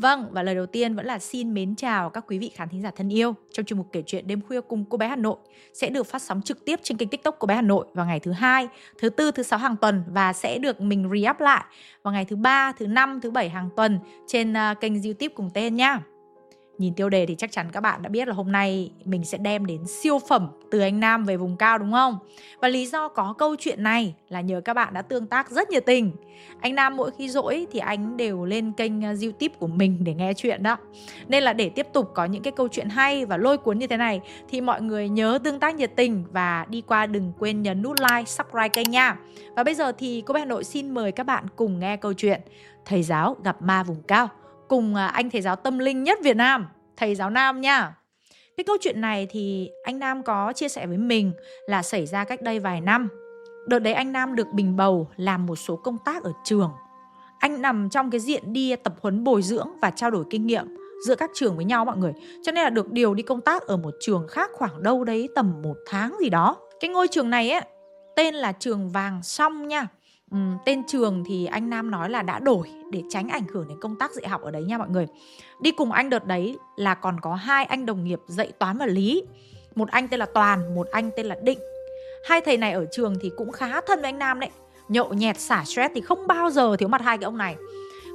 Vâng, và lời đầu tiên vẫn là xin mến chào các quý vị khán thính giả thân yêu trong chuyên mục kể chuyện đêm khuya cùng cô bé Hà Nội. Sẽ được phát sóng trực tiếp trên kênh TikTok cô bé Hà Nội vào ngày thứ hai, thứ tư, thứ sáu hàng tuần và sẽ được mình re-up lại vào ngày thứ ba, thứ năm, thứ bảy hàng tuần trên ờ, kênh YouTube cùng tên nha. Nhìn tiêu đề thì chắc chắn các bạn đã biết là hôm nay mình sẽ đem đến siêu phẩm từ anh Nam về vùng cao đúng không? Và lý do có câu chuyện này là nhờ các bạn đã tương tác rất nhiệt tình. Anh Nam mỗi khi rỗi thì anh đều lên kênh ờ, YouTube của mình để nghe chuyện đó. Nên là để tiếp tục có những cái câu chuyện hay và lôi cuốn như thế này thì mọi người nhớ tương tác nhiệt tình và đi qua đừng quên nhấn nút like, subscribe kênh nha. Và bây giờ thì cô bé Hà Nội xin mời các bạn cùng nghe câu chuyện Thầy giáo gặp ma vùng cao cùng à, anh thầy giáo tâm linh nhất Việt Nam, thầy giáo Nam nha. Cái câu chuyện này thì anh Nam có chia sẻ với mình là xảy ra cách đây vài năm. Đợt đấy anh Nam được bình bầu làm một số công tác ở trường. Anh nằm trong cái diện đi tập huấn bồi dưỡng và trao đổi kinh nghiệm giữa các trường với nhau mọi người. Cho nên là được điều đi công tác ở một trường khác khoảng đâu đấy tầm một tháng gì đó. Cái ngôi trường này ấy, tên là trường Vàng Song nha um, tên trường thì anh Nam nói là đã đổi để tránh ảnh hưởng đến công tác dạy học ở đấy nha mọi người. Đi cùng anh đợt đấy là còn có hai anh đồng nghiệp dạy toán và lý. Một anh tên là Toàn, một anh tên là Định. Hai thầy này ở trường thì cũng khá thân với anh Nam đấy. Nhậu nhẹt xả stress thì không bao giờ thiếu mặt hai cái ông này.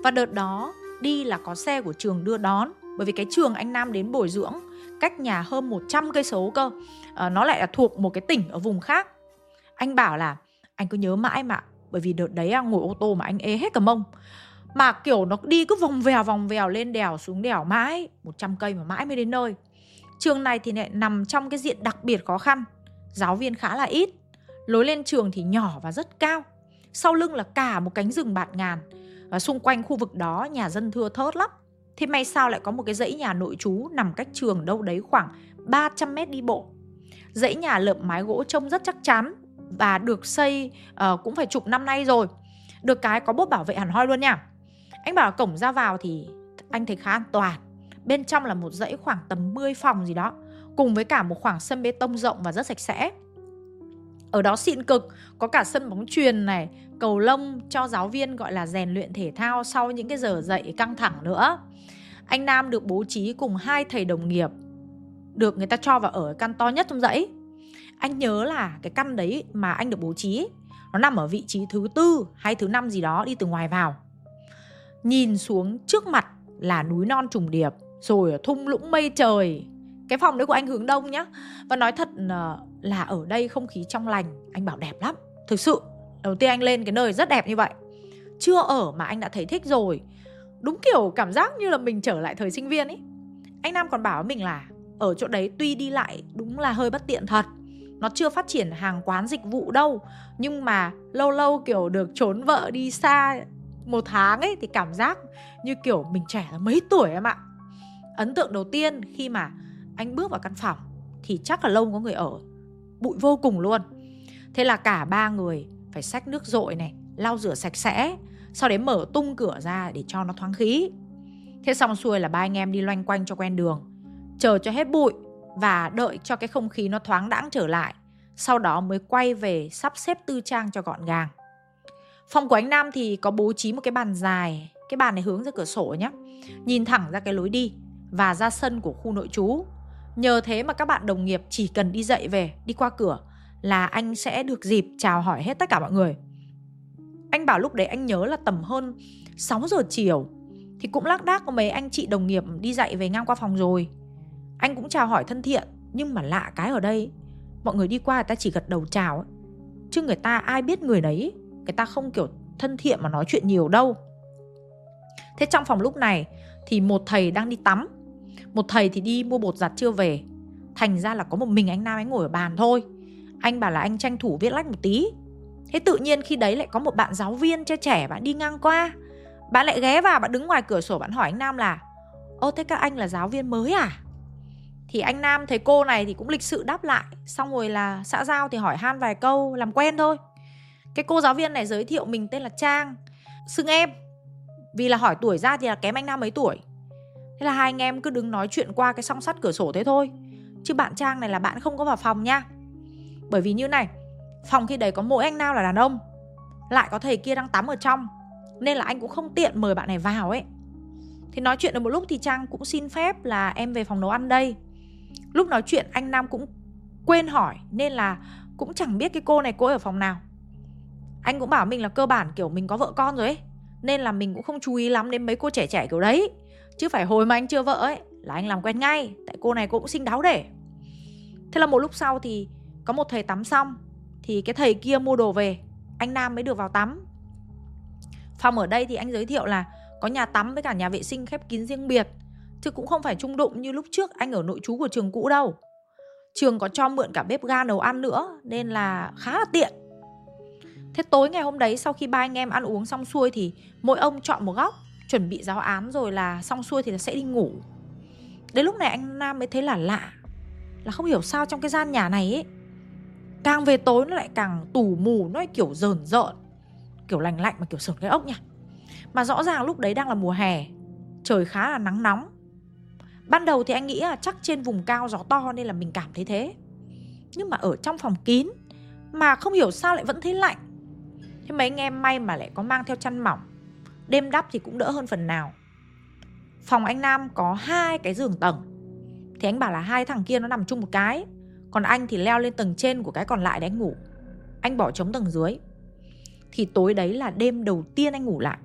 Và đợt đó đi là có xe của trường đưa đón bởi vì cái trường anh Nam đến bồi dưỡng cách nhà hơn 100 cây số cơ. À, nó lại là thuộc một cái tỉnh ở vùng khác. Anh bảo là anh cứ nhớ mãi mà bởi vì đợt đấy à, ngồi ô tô mà anh ê hết cả mông. Mà, kiểu, nó đi cứ vòng vèo vòng vèo lên đèo, xuống đèo mãi 100 cây mà mãi mới đến nơi. Trường này thì lại nằm trong cái diện đặc biệt khó khăn, giáo viên khá là ít, lối lên trường thì nhỏ và rất cao. Sau lưng là cả một cánh rừng bạt ngàn. Và xung quanh khu vực đó, nhà dân thưa thớt lắm. Thế may sao lại có một cái dãy nhà nội trú nằm cách trường đâu đấy khoảng 300 mét đi bộ. Dãy nhà lợp mái gỗ trông rất chắc chắn và được xây uh, cũng phải chục năm nay rồi. Được cái có bốt bảo vệ hẳn hoi luôn nha. Anh bảo cổng ra vào thì anh thấy khá an toàn. Bên trong là một dãy khoảng tầm 10 phòng gì đó cùng với cả một khoảng sân bê tông rộng và rất sạch sẽ. Ở đó xịn cực có cả sân bóng truyền này cầu lông cho giáo viên gọi là rèn luyện thể thao sau những cái giờ dạy căng thẳng nữa. Anh nam được bố trí cùng hai thầy đồng nghiệp được người ta cho vào ở căn to nhất trong dãy anh nhớ là cái căn đấy mà anh được bố trí nó nằm ở vị trí thứ tư hay thứ năm gì đó đi từ ngoài vào. Nhìn xuống trước mặt là núi non trùng điệp, rồi thung lũng mây trời. Cái phòng đấy của anh hướng đông nhá. Và nói thật ờ, là ở đây không khí trong lành, anh bảo đẹp lắm. Thực sự, đầu tiên anh lên cái nơi rất đẹp như vậy. Chưa ở mà anh đã thấy thích rồi. Đúng kiểu cảm giác như là mình trở lại thời sinh viên ấy. Anh nam còn bảo với mình là, ở chỗ đấy tuy đi lại đúng là hơi bất tiện thật nó chưa phát triển hàng quán dịch vụ đâu. Nhưng mà lâu lâu, kiểu, được trốn vợ đi xa một tháng ấy, thì cảm giác như, kiểu, mình trẻ là mấy tuổi em ạ. Ấn tượng đầu tiên khi mà anh bước vào căn phòng thì chắc là lâu có người ở. Bụi vô cùng luôn. Thế là cả ba người phải xách nước dội này, lau rửa sạch sẽ, sau đấy mở tung cửa ra để cho nó thoáng khí. Thế xong xuôi là ba anh em đi loanh quanh cho quen đường, chờ cho hết bụi và đợi cho cái không khí nó thoáng đãng trở lại. Sau đó mới quay về sắp xếp tư trang cho gọn gàng. Phòng của anh Nam thì có bố trí một cái bàn dài, cái bàn này hướng ra cửa sổ nhé. Nhìn thẳng ra cái lối đi và ra sân của khu nội trú. Nhờ thế mà các bạn đồng nghiệp chỉ cần đi dậy về, đi qua cửa là anh sẽ được dịp chào hỏi hết tất cả mọi người. Anh bảo lúc đấy anh nhớ là tầm hơn 6 giờ chiều thì cũng lác đác có mấy anh chị đồng nghiệp đi dậy về ngang qua phòng rồi. Anh cũng chào hỏi thân thiện, Nhưng mà lạ cái ở đây. Mọi người đi qua người ta chỉ gật đầu chào ấy. Chứ người ta ai biết người đấy, Người ta không kiểu thân thiện mà nói chuyện nhiều đâu. Thế trong phòng lúc này Thì một thầy đang đi tắm. Một thầy thì đi mua bột giặt chưa về. Thành ra là có một mình anh Nam anh ngồi ở bàn thôi. Anh bảo là anh tranh thủ viết lách một tí. Thế tự nhiên khi đấy lại có một bạn giáo viên trẻ trẻ bạn đi ngang qua. Bạn lại ghé vào, bạn đứng ngoài cửa sổ bạn hỏi anh Nam là Ô thế các anh là giáo viên mới à? Thì anh nam thấy cô này thì cũng lịch sự đáp lại, xong rồi là xã giao thì hỏi han vài câu, làm quen thôi. Cái cô giáo viên này giới thiệu mình tên là trang, xưng em. Vì là hỏi tuổi ra thì là kém anh nam mấy tuổi. Thế là hai anh em cứ đứng nói chuyện qua cái song sắt cửa sổ thế thôi. Chứ bạn trang này là bạn không có vào phòng nha. Bởi vì như này, phòng khi đấy có mỗi anh nam là đàn ông. Lại có thầy kia đang tắm ở trong, nên là anh cũng không tiện mời bạn này vào ấy. Thì nói chuyện được một lúc thì Trang cũng xin phép là em về phòng nấu ăn đây. Lúc nói chuyện, anh Nam cũng quên hỏi, Nên là cũng chẳng biết cái cô này cô ở phòng nào. Anh cũng bảo mình là cơ bản kiểu mình có vợ con rồi ấy, Nên là mình cũng không chú ý lắm đến mấy cô trẻ trẻ kiểu đấy. Chứ phải hồi mà anh chưa vợ ấy, Là anh làm quen ngay, Tại cô này cô cũng xinh đáo để. Thế là một lúc sau thì có một thầy tắm xong, Thì cái thầy kia mua đồ về, Anh Nam mới được vào tắm. Phòng ở đây thì anh giới thiệu là Có nhà tắm với cả nhà vệ sinh khép kín riêng biệt. Chứ cũng không phải trung đụng như lúc trước anh ở nội trú của trường cũ đâu. Trường có cho mượn cả bếp ga nấu ăn nữa, Nên là khá là tiện. Thế tối ngày hôm đấy, sau khi ba anh em ăn uống xong xuôi Thì mỗi ông chọn một góc, Chuẩn bị giáo án rồi là xong xuôi thì sẽ đi ngủ. Đến lúc này anh Nam mới thấy là lạ, Là không hiểu sao trong cái gian nhà này ấy, Càng về tối nó lại càng tù mù, Nó lại kiểu rờn rợn, Kiểu lành lạnh mà kiểu sờn cái ốc nha. Mà rõ ràng lúc đấy đang là mùa hè, Trời khá là nắng nóng. Ban đầu thì anh nghĩ là chắc trên vùng cao gió to nên là mình cảm thấy thế. Nhưng mà ở trong phòng kín Mà không hiểu sao lại vẫn thấy lạnh. Thế mấy anh em may mà lại có mang theo chăn mỏng. Đêm đắp thì cũng đỡ hơn phần nào. Phòng anh Nam có hai cái giường tầng. Thì anh bảo là hai thằng kia nó nằm chung một cái. Còn anh thì leo lên tầng trên của cái còn lại để anh ngủ. Anh bỏ trống tầng dưới. Thì tối đấy là đêm đầu tiên anh ngủ lại.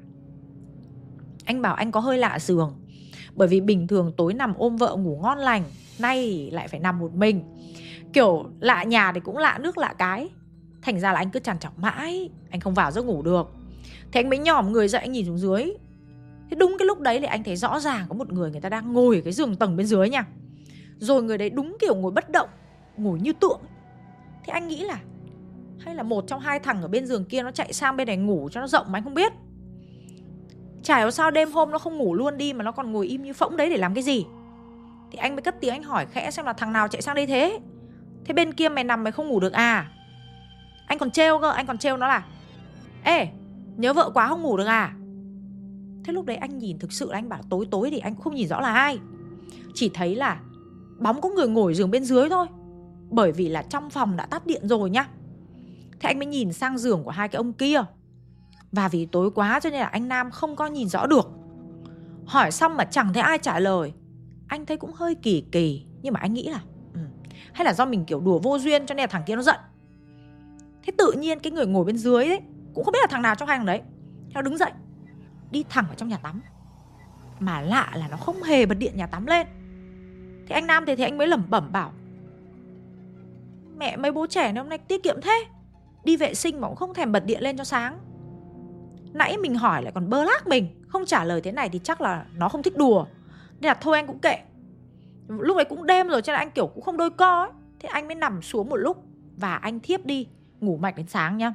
Anh bảo anh có hơi lạ giường bởi vì bình thường tối nằm ôm vợ ngủ ngon lành, nay lại phải nằm một mình. Kiểu lạ nhà thì cũng lạ nước lạ cái. Thành ra là anh cứ trằn trọc mãi, anh không vào giấc ngủ được. Thế anh mới nhòm người dậy, anh nhìn xuống dưới. Thế đúng cái lúc đấy thì anh thấy rõ ràng có một người người ta đang ngồi ở cái giường tầng bên dưới nha. Rồi người đấy đúng kiểu ngồi bất động, ngồi như tượng. Thế anh nghĩ là hay là một trong hai thằng ở bên giường kia nó chạy sang bên này ngủ cho nó rộng mà anh không biết. Chả hiểu sao đêm hôm nó không ngủ luôn đi Mà nó còn ngồi im như phỗng đấy để làm cái gì. Thì anh mới cất tiếng anh hỏi khẽ xem là thằng nào chạy sang đây thế. Thế bên kia mày nằm mày không ngủ được à? Anh còn trêu cơ, Anh còn trêu nó là, Ê, nhớ vợ quá không ngủ được à? Thế lúc đấy anh nhìn thực sự là anh bảo tối tối thì anh không nhìn rõ là ai. Chỉ thấy là bóng có người ngồi giường bên dưới thôi. Bởi vì là trong phòng đã tắt điện rồi nhá. Thế anh mới nhìn sang giường của hai cái ông kia và vì tối quá cho nên là anh Nam không có nhìn rõ được. Hỏi xong mà chẳng thấy ai trả lời. Anh thấy cũng hơi kỳ kỳ Nhưng mà anh nghĩ là ừ, Hay là do mình kiểu đùa vô duyên cho nên là thằng kia nó giận. Thế tự nhiên cái người ngồi bên dưới ấy Cũng không biết là thằng nào trong hai thằng đấy Nó đứng dậy Đi thẳng vào trong nhà tắm. Mà lạ là nó không hề bật điện nhà tắm lên. Thì anh Nam thì, thì anh mới lẩm bẩm bảo Mẹ mấy bố trẻ này hôm nay tiết kiệm thế Đi vệ sinh mà cũng không thèm bật điện lên cho sáng. Nãy mình hỏi lại còn bơ lác mình. Không trả lời thế này thì chắc là nó không thích đùa. Nên là thôi anh cũng kệ. Lúc đấy cũng đêm rồi cho nên anh kiểu cũng không đôi co ấy. Thế anh mới nằm xuống một lúc Và anh thiếp đi, Ngủ mạch đến sáng nhá.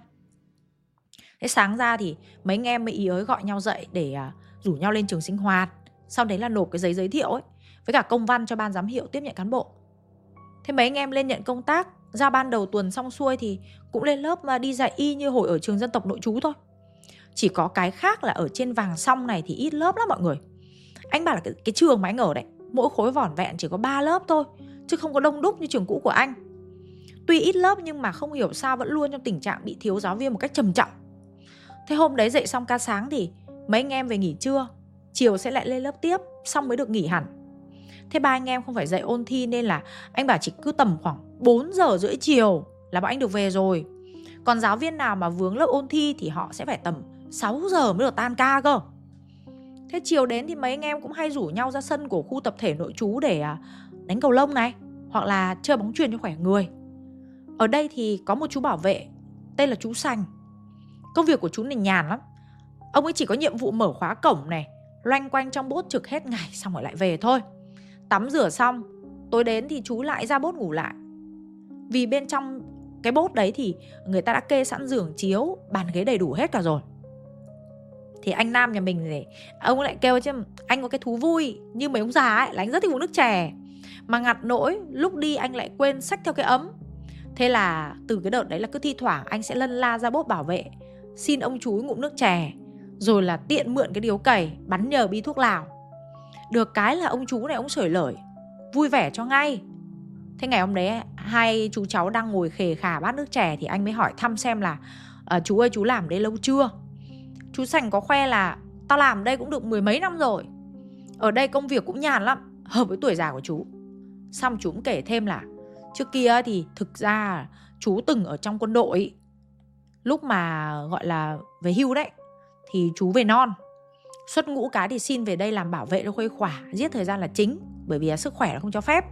Thế sáng ra thì mấy anh em mới ý ới gọi nhau dậy Để à, rủ nhau lên trường sinh hoạt. Sau đấy là nộp cái giấy giới thiệu ấy, Với cả công văn cho ban giám hiệu tiếp nhận cán bộ. Thế mấy anh em lên nhận công tác. Ra ban đầu tuần xong xuôi thì Cũng lên lớp mà đi dạy y như hồi ở trường dân tộc nội trú thôi chỉ có cái khác là ở trên vàng xong này thì ít lớp lắm mọi người. Anh bảo là cái, cái trường mà anh ở đấy Mỗi khối vỏn vẹn chỉ có 3 lớp thôi Chứ không có đông đúc như trường cũ của anh. Tuy ít lớp nhưng mà không hiểu sao vẫn luôn trong tình trạng bị thiếu giáo viên một cách trầm trọng. Thế hôm đấy dậy xong ca sáng thì mấy anh em về nghỉ trưa Chiều sẽ lại lên lớp tiếp Xong mới được nghỉ hẳn. Thế ba anh em không phải dậy ôn thi nên là Anh bảo chỉ cứ tầm khoảng 4 giờ rưỡi chiều Là bọn anh được về rồi. Còn giáo viên nào mà vướng lớp ôn thi Thì họ sẽ phải tầm 6 giờ mới được tan ca cơ. Thế chiều đến thì mấy anh em cũng hay rủ nhau ra sân của khu tập thể nội trú để à, đánh cầu lông này, Hoặc là chơi bóng chuyền cho khỏe người. Ở đây thì có một chú bảo vệ, Tên là chú Sành. Công việc của chú này nhàn lắm. Ông ấy chỉ có nhiệm vụ mở khóa cổng này, Loanh quanh trong bốt trực hết ngày, Xong rồi lại về thôi. Tắm rửa xong, Tối đến thì chú lại ra bốt ngủ lại. Vì bên trong cái bốt đấy thì người ta đã kê sẵn giường chiếu, Bàn ghế đầy đủ hết cả rồi thì anh nam nhà mình này, ông lại kêu chứ, anh có cái thú vui như mấy ông già ấy, là anh rất thích uống nước chè. Mà ngặt nỗi, lúc đi anh lại quên sách theo cái ấm. Thế là từ cái đợt đấy là cứ thi thoảng anh sẽ lân la ra bốt bảo vệ, xin ông chú ngụm nước chè, rồi là tiện mượn cái điếu cày, bắn nhờ bi thuốc lào. Được cái là ông chú này ông sởi lởi, vui vẻ cho ngay. Thế ngày hôm đấy, hai chú cháu đang ngồi khề khà bát nước chè thì anh mới hỏi thăm xem là ờ, chú ơi, chú làm đây lâu chưa? Chú Sành có khoe là Tao làm đây cũng được mười mấy năm rồi. Ở đây công việc cũng nhàn lắm, Hợp với tuổi già của chú. Xong chú cũng kể thêm là, Trước kia thì thực ra chú từng ở trong quân đội. Lúc mà gọi là về hưu đấy, Thì chú về non. Xuất ngũ cái thì xin về đây làm bảo vệ cho khuây khỏa, Giết thời gian là chính, Bởi vì sức khỏe là không cho phép.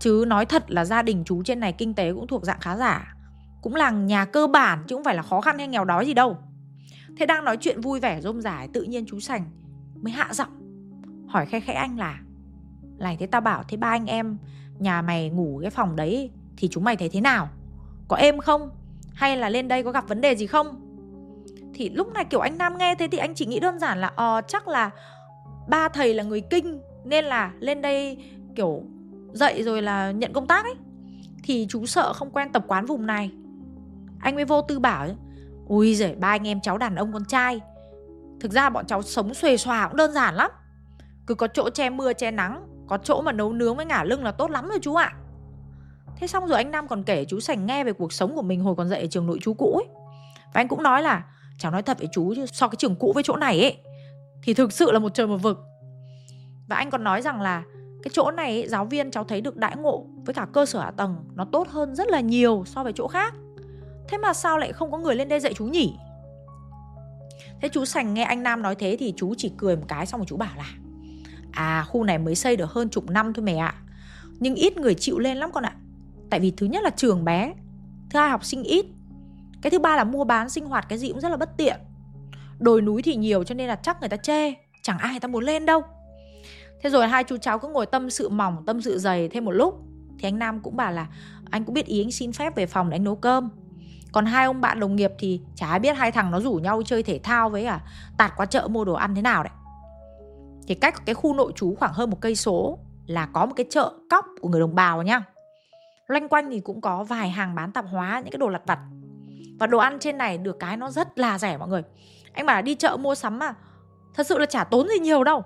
Chứ nói thật là gia đình chú trên này kinh tế cũng thuộc dạng khá giả. Cũng là nhà cơ bản chứ không phải là khó khăn hay nghèo đói gì đâu. Thế đang nói chuyện vui vẻ rôm rải Tự nhiên chú Sành mới hạ giọng, Hỏi khẽ khẽ anh là, Này thế tao bảo, thế ba anh em Nhà mày ngủ cái phòng đấy Thì chúng mày thấy thế nào? Có êm không? Hay là lên đây có gặp vấn đề gì không? Thì lúc này kiểu anh Nam nghe thế Thì anh chỉ nghĩ đơn giản là Ờ chắc là Ba thầy là người kinh Nên là lên đây kiểu dậy rồi là nhận công tác ấy. Thì chú sợ không quen tập quán vùng này. Anh mới vô tư bảo Ui giời ba anh em cháu đàn ông con trai. Thực ra bọn cháu sống xuề xòa cũng đơn giản lắm. Cứ có chỗ che mưa che nắng Có chỗ mà nấu nướng với ngả lưng là tốt lắm rồi chú ạ. Thế xong rồi anh Nam còn kể chú Sành nghe về cuộc sống của mình hồi còn dạy ở trường nội chú cũ ấy. Và anh cũng nói là Cháu nói thật với chú chứ so cái trường cũ với chỗ này ấy Thì thực sự là một trời một vực. Và anh còn nói rằng là Cái chỗ này ấy, giáo viên cháu thấy được đãi ngộ Với cả cơ sở hạ tầng Nó tốt hơn rất là nhiều so với chỗ khác. Thế mà sao lại không có người lên đây dạy chú nhỉ? Thế chú Sành nghe anh Nam nói thế thì chú chỉ cười một cái xong rồi chú bảo là À khu này mới xây được hơn chục năm thôi mẹ ạ. Nhưng ít người chịu lên lắm con ạ. Tại vì thứ nhất là trường bé, Thứ hai học sinh ít. Cái thứ ba là mua bán, sinh hoạt cái gì cũng rất là bất tiện. Đồi núi thì nhiều cho nên là chắc người ta chê, Chẳng ai người ta muốn lên đâu. Thế rồi hai chú cháu cứ ngồi tâm sự mỏng, Tâm sự dày thêm một lúc. Thì anh Nam cũng bảo là, Anh cũng biết ý anh xin phép về phòng để anh nấu cơm còn hai ông bạn đồng nghiệp thì chả biết hai thằng nó rủ nhau chơi thể thao với à tạt qua chợ mua đồ ăn thế nào đấy. Thì cách cái khu nội trú khoảng hơn một cây số là có một cái chợ cóc của người đồng bào nhá loanh quanh thì cũng có vài hàng bán tạp hóa, những cái đồ lặt vặt. Và đồ ăn trên này được cái nó rất là rẻ mọi người. Anh bảo là đi chợ mua sắm mà, thật sự là chả tốn gì nhiều đâu.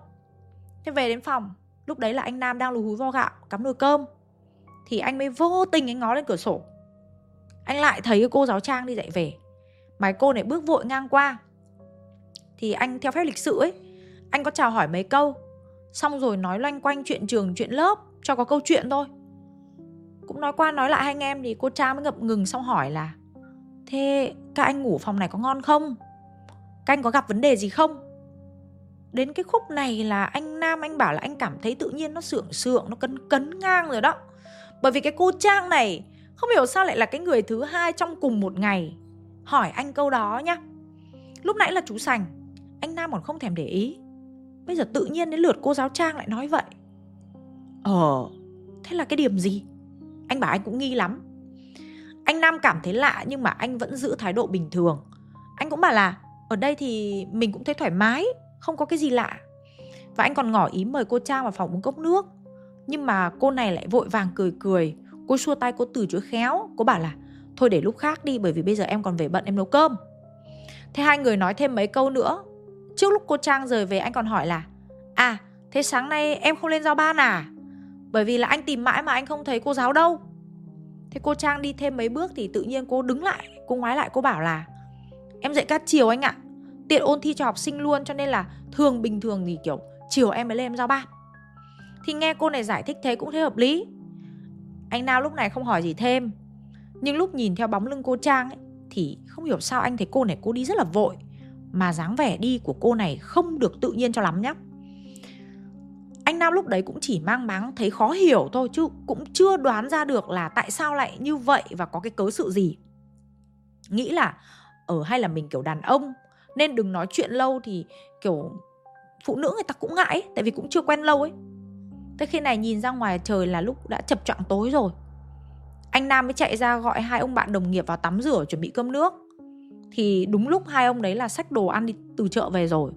Thế về đến phòng, lúc đấy là anh nam đang lù húi vo gạo, cắm nồi cơm. Thì anh mới vô tình anh ngó lên cửa sổ anh lại thấy cô giáo trang đi dạy về. Mà cô này bước vội ngang qua. Thì anh theo phép lịch sự ấy, anh có chào hỏi mấy câu. Xong rồi nói loanh quanh chuyện trường, chuyện lớp, cho có câu chuyện thôi. Cũng nói qua nói lại hai anh em thì cô trang mới ngập ngừng xong hỏi là, thế các anh ngủ phòng này có ngon không? Các anh có gặp vấn đề gì không? Đến cái khúc này là anh nam anh bảo là anh cảm thấy tự nhiên nó sượng sượng, nó cấn cấn ngang rồi đó. Bởi vì cái cô trang này không hiểu sao lại là cái người thứ hai trong cùng một ngày. Hỏi anh câu đó nhá. Lúc nãy là chú Sành, Anh Nam còn không thèm để ý. Bây giờ tự nhiên đến lượt cô giáo Trang lại nói vậy. Ờ Thế là cái điểm gì? Anh bảo anh cũng nghi lắm. Anh Nam cảm thấy lạ nhưng mà anh vẫn giữ thái độ bình thường. Anh cũng bảo là, Ở đây thì mình cũng thấy thoải mái, Không có cái gì lạ. Và anh còn ngỏ ý mời cô Trang vào phòng uống cốc nước. Nhưng mà cô này lại vội vàng cười cười. Cô xua tay, cô từ chối khéo. Cô bảo là, Thôi để lúc khác đi, bởi vì bây giờ em còn về bận, em nấu cơm. Thế hai người nói thêm mấy câu nữa. Trước lúc cô Trang rời về, anh còn hỏi là À thế sáng nay em không lên giao ban à? Bởi vì là anh tìm mãi mà anh không thấy cô giáo đâu. Thế cô Trang đi thêm mấy bước thì tự nhiên cô đứng lại, Cô ngoái lại, cô bảo là, Em dạy các chiều anh ạ. Tiện ôn thi cho học sinh luôn, cho nên là thường bình thường thì, kiểu, chiều em mới lên em giao ban. Thì nghe cô này giải thích thế cũng thấy hợp lý anh Nao lúc này không hỏi gì thêm. Nhưng lúc nhìn theo bóng lưng cô Trang ấy, Thì không hiểu sao anh thấy cô này cô đi rất là vội. Mà dáng vẻ đi của cô này không được tự nhiên cho lắm nhá. Anh Nam lúc đấy cũng chỉ mang máng thấy khó hiểu thôi Chứ cũng chưa đoán ra được là tại sao lại như vậy Và có cái cớ sự gì. Nghĩ là ở hay là mình kiểu đàn ông Nên đừng nói chuyện lâu thì kiểu phụ nữ người ta cũng ngại ấy, Tại vì cũng chưa quen lâu ấy. Tới khi này nhìn ra ngoài trời là lúc đã chập choạng tối rồi. Anh Nam mới chạy ra gọi hai ông bạn đồng nghiệp vào tắm rửa chuẩn bị cơm nước. Thì đúng lúc hai ông đấy là xách đồ ăn đi từ chợ về rồi.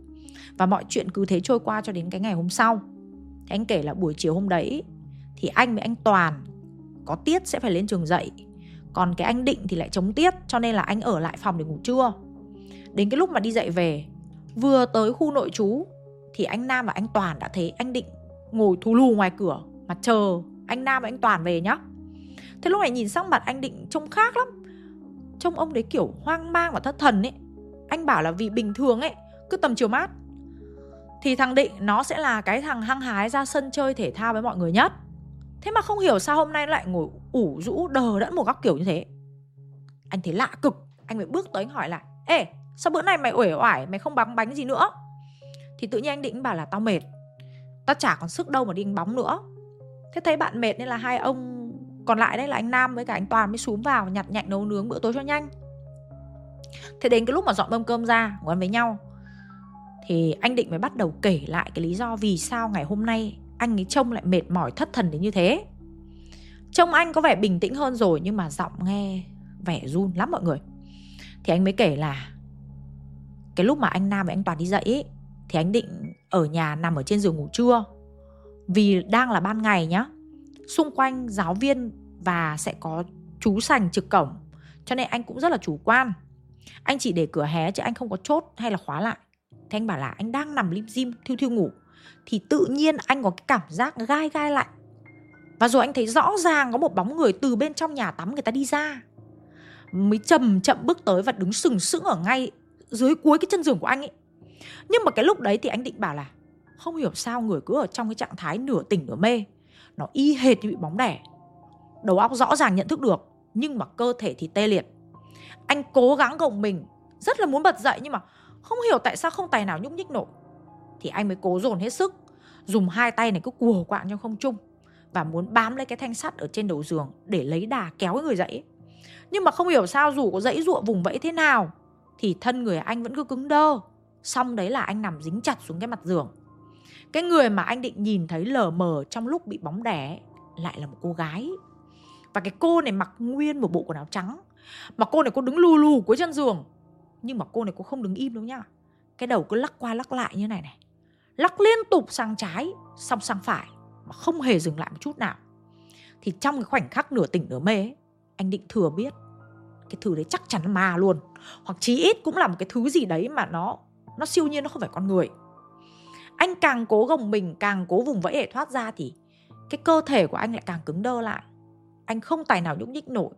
Và mọi chuyện cứ thế trôi qua cho đến cái ngày hôm sau. Thì anh kể là buổi chiều hôm đấy, Thì anh với anh Toàn Có tiết sẽ phải lên trường dạy. Còn cái anh Định thì lại chống tiết, Cho nên là anh ở lại phòng để ngủ trưa. Đến cái lúc mà đi dậy về, Vừa tới khu nội trú, Thì anh Nam và anh Toàn đã thấy anh Định ngồi thù lù ngoài cửa mà chờ anh Nam và anh Toàn về nhá. Thế lúc này nhìn sang mặt anh Định trông khác lắm. Trông ông đấy kiểu hoang mang và thất thần ấy. Anh bảo là vì bình thường ấy, cứ tầm chiều mát. thì thằng Định nó sẽ là cái thằng hăng hái ra sân chơi thể thao với mọi người nhất. Thế mà không hiểu sao hôm nay lại ngồi ủ rũ đờ đẫn một góc kiểu như thế. Anh thấy lạ cực, anh mới bước tới anh hỏi là Ê, sao bữa nay mày uể oải, mày không bắn bánh gì nữa? Thì tự nhiên anh Định bảo là tao mệt, tao chả còn sức đâu mà đi đánh bóng nữa. Thế thấy bạn mệt nên là hai ông còn lại đây là anh Nam với cả anh Toàn mới xuống vào nhặt nhạnh nấu nướng bữa tối cho nhanh. Thế đến cái lúc mà dọn mâm cơm ra ngồi ăn với nhau thì anh định mới bắt đầu kể lại cái lý do vì sao ngày hôm nay anh ấy trông lại mệt mỏi thất thần đến như thế trông anh có vẻ bình tĩnh hơn rồi nhưng mà giọng nghe vẻ run lắm mọi người thì anh mới kể là cái lúc mà anh nam và anh toàn đi dậy ấy, thì anh định ở nhà nằm ở trên giường ngủ trưa. Vì đang là ban ngày nhá, xung quanh giáo viên và sẽ có chú sành trực cổng, cho nên anh cũng rất là chủ quan. Anh chỉ để cửa hé chứ anh không có chốt hay là khóa lại. Thế anh bảo là anh đang nằm lim dim, thiêu thiêu ngủ, Thì tự nhiên anh có cái cảm giác gai gai lạnh. Và rồi anh thấy rõ ràng có một bóng người từ bên trong nhà tắm người ta đi ra. Mới chậm chậm bước tới và đứng sừng sững ở ngay dưới cuối cái chân giường của anh ấy. Nhưng mà cái lúc đấy thì anh định bảo là, Không hiểu sao người cứ ở trong cái trạng thái nửa tỉnh nửa mê, Nó y hệt như bị bóng đẻ. Đầu óc rõ ràng nhận thức được, Nhưng mà cơ thể thì tê liệt. Anh cố gắng gồng mình, Rất là muốn bật dậy nhưng mà không hiểu tại sao không tài nào nhúc nhích nổi. Thì anh mới cố dồn hết sức, Dùng hai tay này cứ cùa quạng trong không trung Và muốn bám lấy cái thanh sắt ở trên đầu giường Để lấy đà kéo người dậy. Nhưng mà không hiểu sao dù có dãy ruộng vùng vẫy thế nào Thì thân người anh vẫn cứ cứng đơ. Xong đấy là anh nằm dính chặt xuống cái mặt giường. Cái người mà anh định nhìn thấy lờ mờ trong lúc bị bóng đẻ Lại là một cô gái. Và cái cô này mặc nguyên một bộ quần áo trắng. Mà cô này cô đứng lù lù cuối chân giường. Nhưng mà cô này cô không đứng im đâu nhá. Cái đầu cứ lắc qua lắc lại như này này. Lắc liên tục sang trái Xong sang phải Mà không hề dừng lại một chút nào. Thì trong cái khoảnh khắc nửa tỉnh nửa mê ấy, Anh định thừa biết Cái thứ đấy chắc chắn ma luôn. Hoặc chí ít cũng là một cái thứ gì đấy mà nó nó siêu nhiên, nó không phải con người. Anh càng cố gồng mình, Càng cố vùng vẫy để thoát ra thì Cái cơ thể của anh lại càng cứng đơ lại. Anh không tài nào nhúc nhích nổi.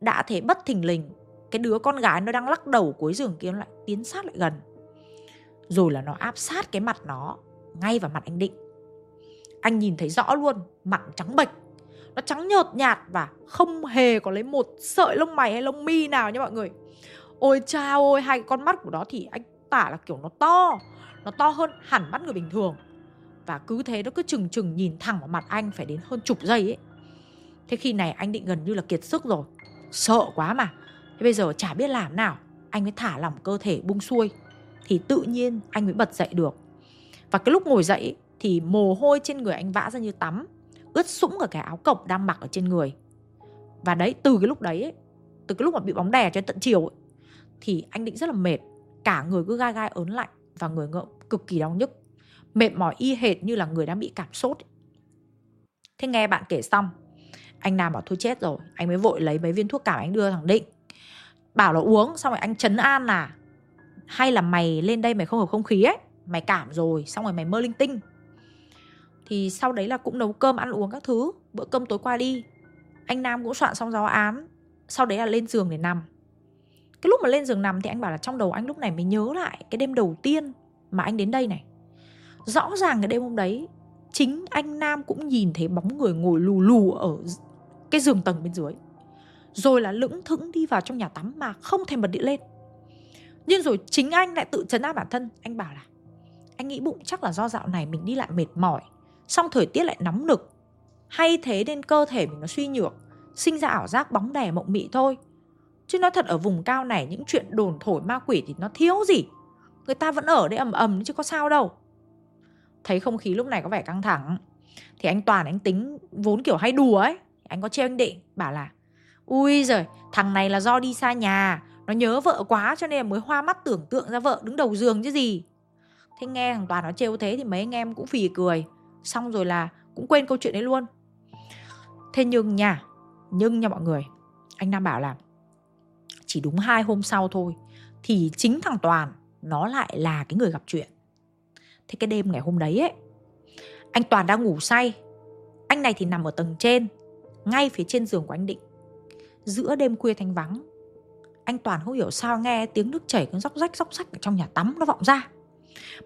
Đã thế bất thình lình, cái đứa con gái nó đang lắc đầu cuối giường kia nó lại tiến sát lại gần. Rồi là nó áp sát cái mặt nó, ngay vào mặt anh định. Anh nhìn thấy rõ luôn, mặt trắng bệch. Nó trắng nhợt nhạt và không hề có lấy một sợi lông mày hay lông mi nào nha mọi người. Ôi cha ôi hai con mắt của nó thì anh tả là kiểu nó to nó to hơn hẳn mắt người bình thường. Và cứ thế nó cứ chừng chừng nhìn thẳng vào mặt anh phải đến hơn chục giây ấy. Thế khi này anh định gần như là kiệt sức rồi. Sợ quá mà. Thế bây giờ chả biết làm nào. Anh mới thả lỏng cơ thể bung xuôi. Thì tự nhiên anh mới bật dậy được. Và cái lúc ngồi dậy Thì mồ hôi trên người anh vã ra như tắm. Ướt sũng cả cái áo cộc đang mặc ở trên người. Và đấy từ cái lúc đấy ấy, Từ cái lúc mà bị bóng đè cho tận chiều ấy, Thì anh định rất là mệt. Cả người cứ gai gai ớn lạnh Và người ngợm cực kỳ đau nhức. Mệt mỏi y hệt như là người đang bị cảm sốt. Thế nghe bạn kể xong, Anh Nam bảo, thôi chết rồi, Anh mới vội lấy mấy viên thuốc cảm anh đưa thằng Định. Bảo là, uống, xong rồi anh chấn an là hay là mày lên đây mày không hợp không khí ấy? Mày cảm rồi, xong rồi mày mơ linh tinh. Thì sau đấy là cũng nấu cơm, ăn uống các thứ, bữa cơm tối qua đi. Anh nam cũng soạn xong giáo án, sau đấy là lên giường để nằm cái lúc mà lên giường nằm thì anh bảo là trong đầu anh lúc này mới nhớ lại cái đêm đầu tiên mà anh đến đây này. Rõ ràng cái đêm hôm đấy, chính anh nam cũng nhìn thấy bóng người ngồi lù lù ở cái giường tầng bên dưới. Rồi là lững thững đi vào trong nhà tắm mà không thèm bật điện lên. Nhưng rồi chính anh lại tự chấn áp bản thân. Anh bảo là, anh nghĩ bụng chắc là do dạo này mình đi lại mệt mỏi, xong thời tiết lại nóng nực. Hay thế nên cơ thể mình nó suy nhược, sinh ra ảo giác bóng đè mộng mị thôi chứ nói thật ở vùng cao này những chuyện đồn thổi ma quỷ thì nó thiếu gì? Người ta vẫn ở đây ầm ầm chứ có sao đâu. Thấy không khí lúc này có vẻ căng thẳng. Thì anh toàn anh tính vốn kiểu hay đùa ấy. Anh có treo anh định bảo là Ui giời, thằng này là do đi xa nhà Nó nhớ vợ quá cho nên mới hoa mắt tưởng tượng ra vợ đứng đầu giường chứ gì. Thế nghe thằng Toàn nó trêu thế thì mấy anh em cũng phì cười. Xong rồi là cũng quên câu chuyện đấy luôn. Thế nhưng nha Nhưng nha mọi người Anh Nam bảo là chỉ đúng hai hôm sau thôi Thì chính thằng Toàn Nó lại là cái người gặp chuyện. Thế cái đêm ngày hôm đấy ấy Anh Toàn đang ngủ say. Anh này thì nằm ở tầng trên Ngay phía trên giường của anh Định. Giữa đêm khuya thanh vắng anh toàn không hiểu sao nghe tiếng nước chảy cứ róc rách róc rách ở trong nhà tắm nó vọng ra.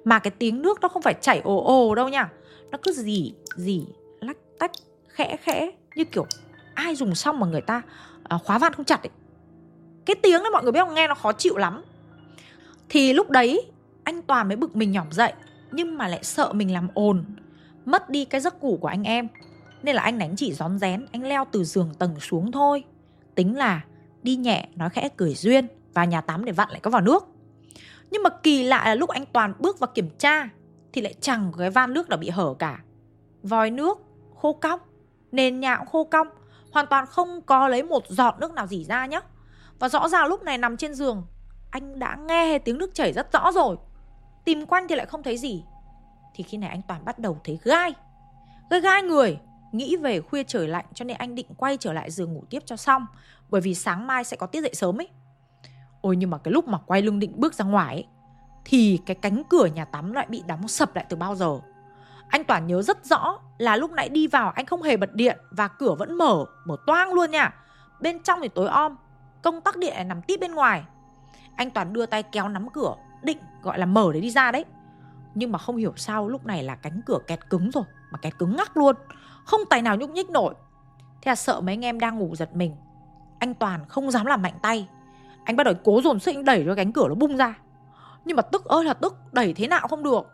Mà cái tiếng nước nó không phải chảy ồ ồ đâu nha Nó cứ gì gì lách tách, khẽ khẽ Như kiểu ai dùng xong mà người ta à, khóa van không chặt ấy. Cái tiếng đấy mọi người biết không, nghe nó khó chịu lắm. Thì lúc đấy anh Toàn mới bực mình nhỏm dậy Nhưng mà lại sợ mình làm ồn Mất đi cái giấc ngủ của anh em. Nên là anh đánh chỉ rón rén Anh leo từ giường tầng xuống thôi. Tính là đi nhẹ nói khẽ cười duyên Và nhà tắm để vặn lại có vào nước. Nhưng mà kỳ lạ là lúc anh Toàn bước vào kiểm tra Thì lại chẳng có cái van nước nào bị hở cả. Vòi nước khô cong Nền nhà cũng khô cong Hoàn toàn không có lấy một giọt nước nào dỉ ra nhé và rõ ràng lúc này nằm trên giường Anh đã nghe tiếng nước chảy rất rõ rồi. Tìm quanh thì lại không thấy gì. Thì khi này anh Toàn bắt đầu thấy gai. Gai gai người Nghĩ về khuya trời lạnh cho nên anh định quay trở lại giường ngủ tiếp cho xong. Bởi vì sáng mai sẽ có tiết dậy sớm ấy. Ôi nhưng mà cái lúc mà quay lưng định bước ra ngoài ấy Thì cái cánh cửa nhà tắm lại bị đóng sập lại từ bao giờ. Anh Toàn nhớ rất rõ là lúc nãy đi vào anh không hề bật điện Và cửa vẫn mở, mở toang luôn nha. Bên trong thì tối om Công tắc điện lại nằm tít bên ngoài. Anh Toàn đưa tay kéo nắm cửa, Định gọi là mở để đi ra đấy. Nhưng mà không hiểu sao lúc này là cánh cửa kẹt cứng rồi, Mà kẹt cứng ngắc luôn. Không tài nào nhúc nhích nổi. Thế là sợ mấy anh em đang ngủ giật mình. Anh Toàn không dám làm mạnh tay. Anh bắt đầu cố dồn sức, anh đẩy cho cánh cửa nó bung ra. Nhưng mà tức ơi là tức, Đẩy thế nào không được.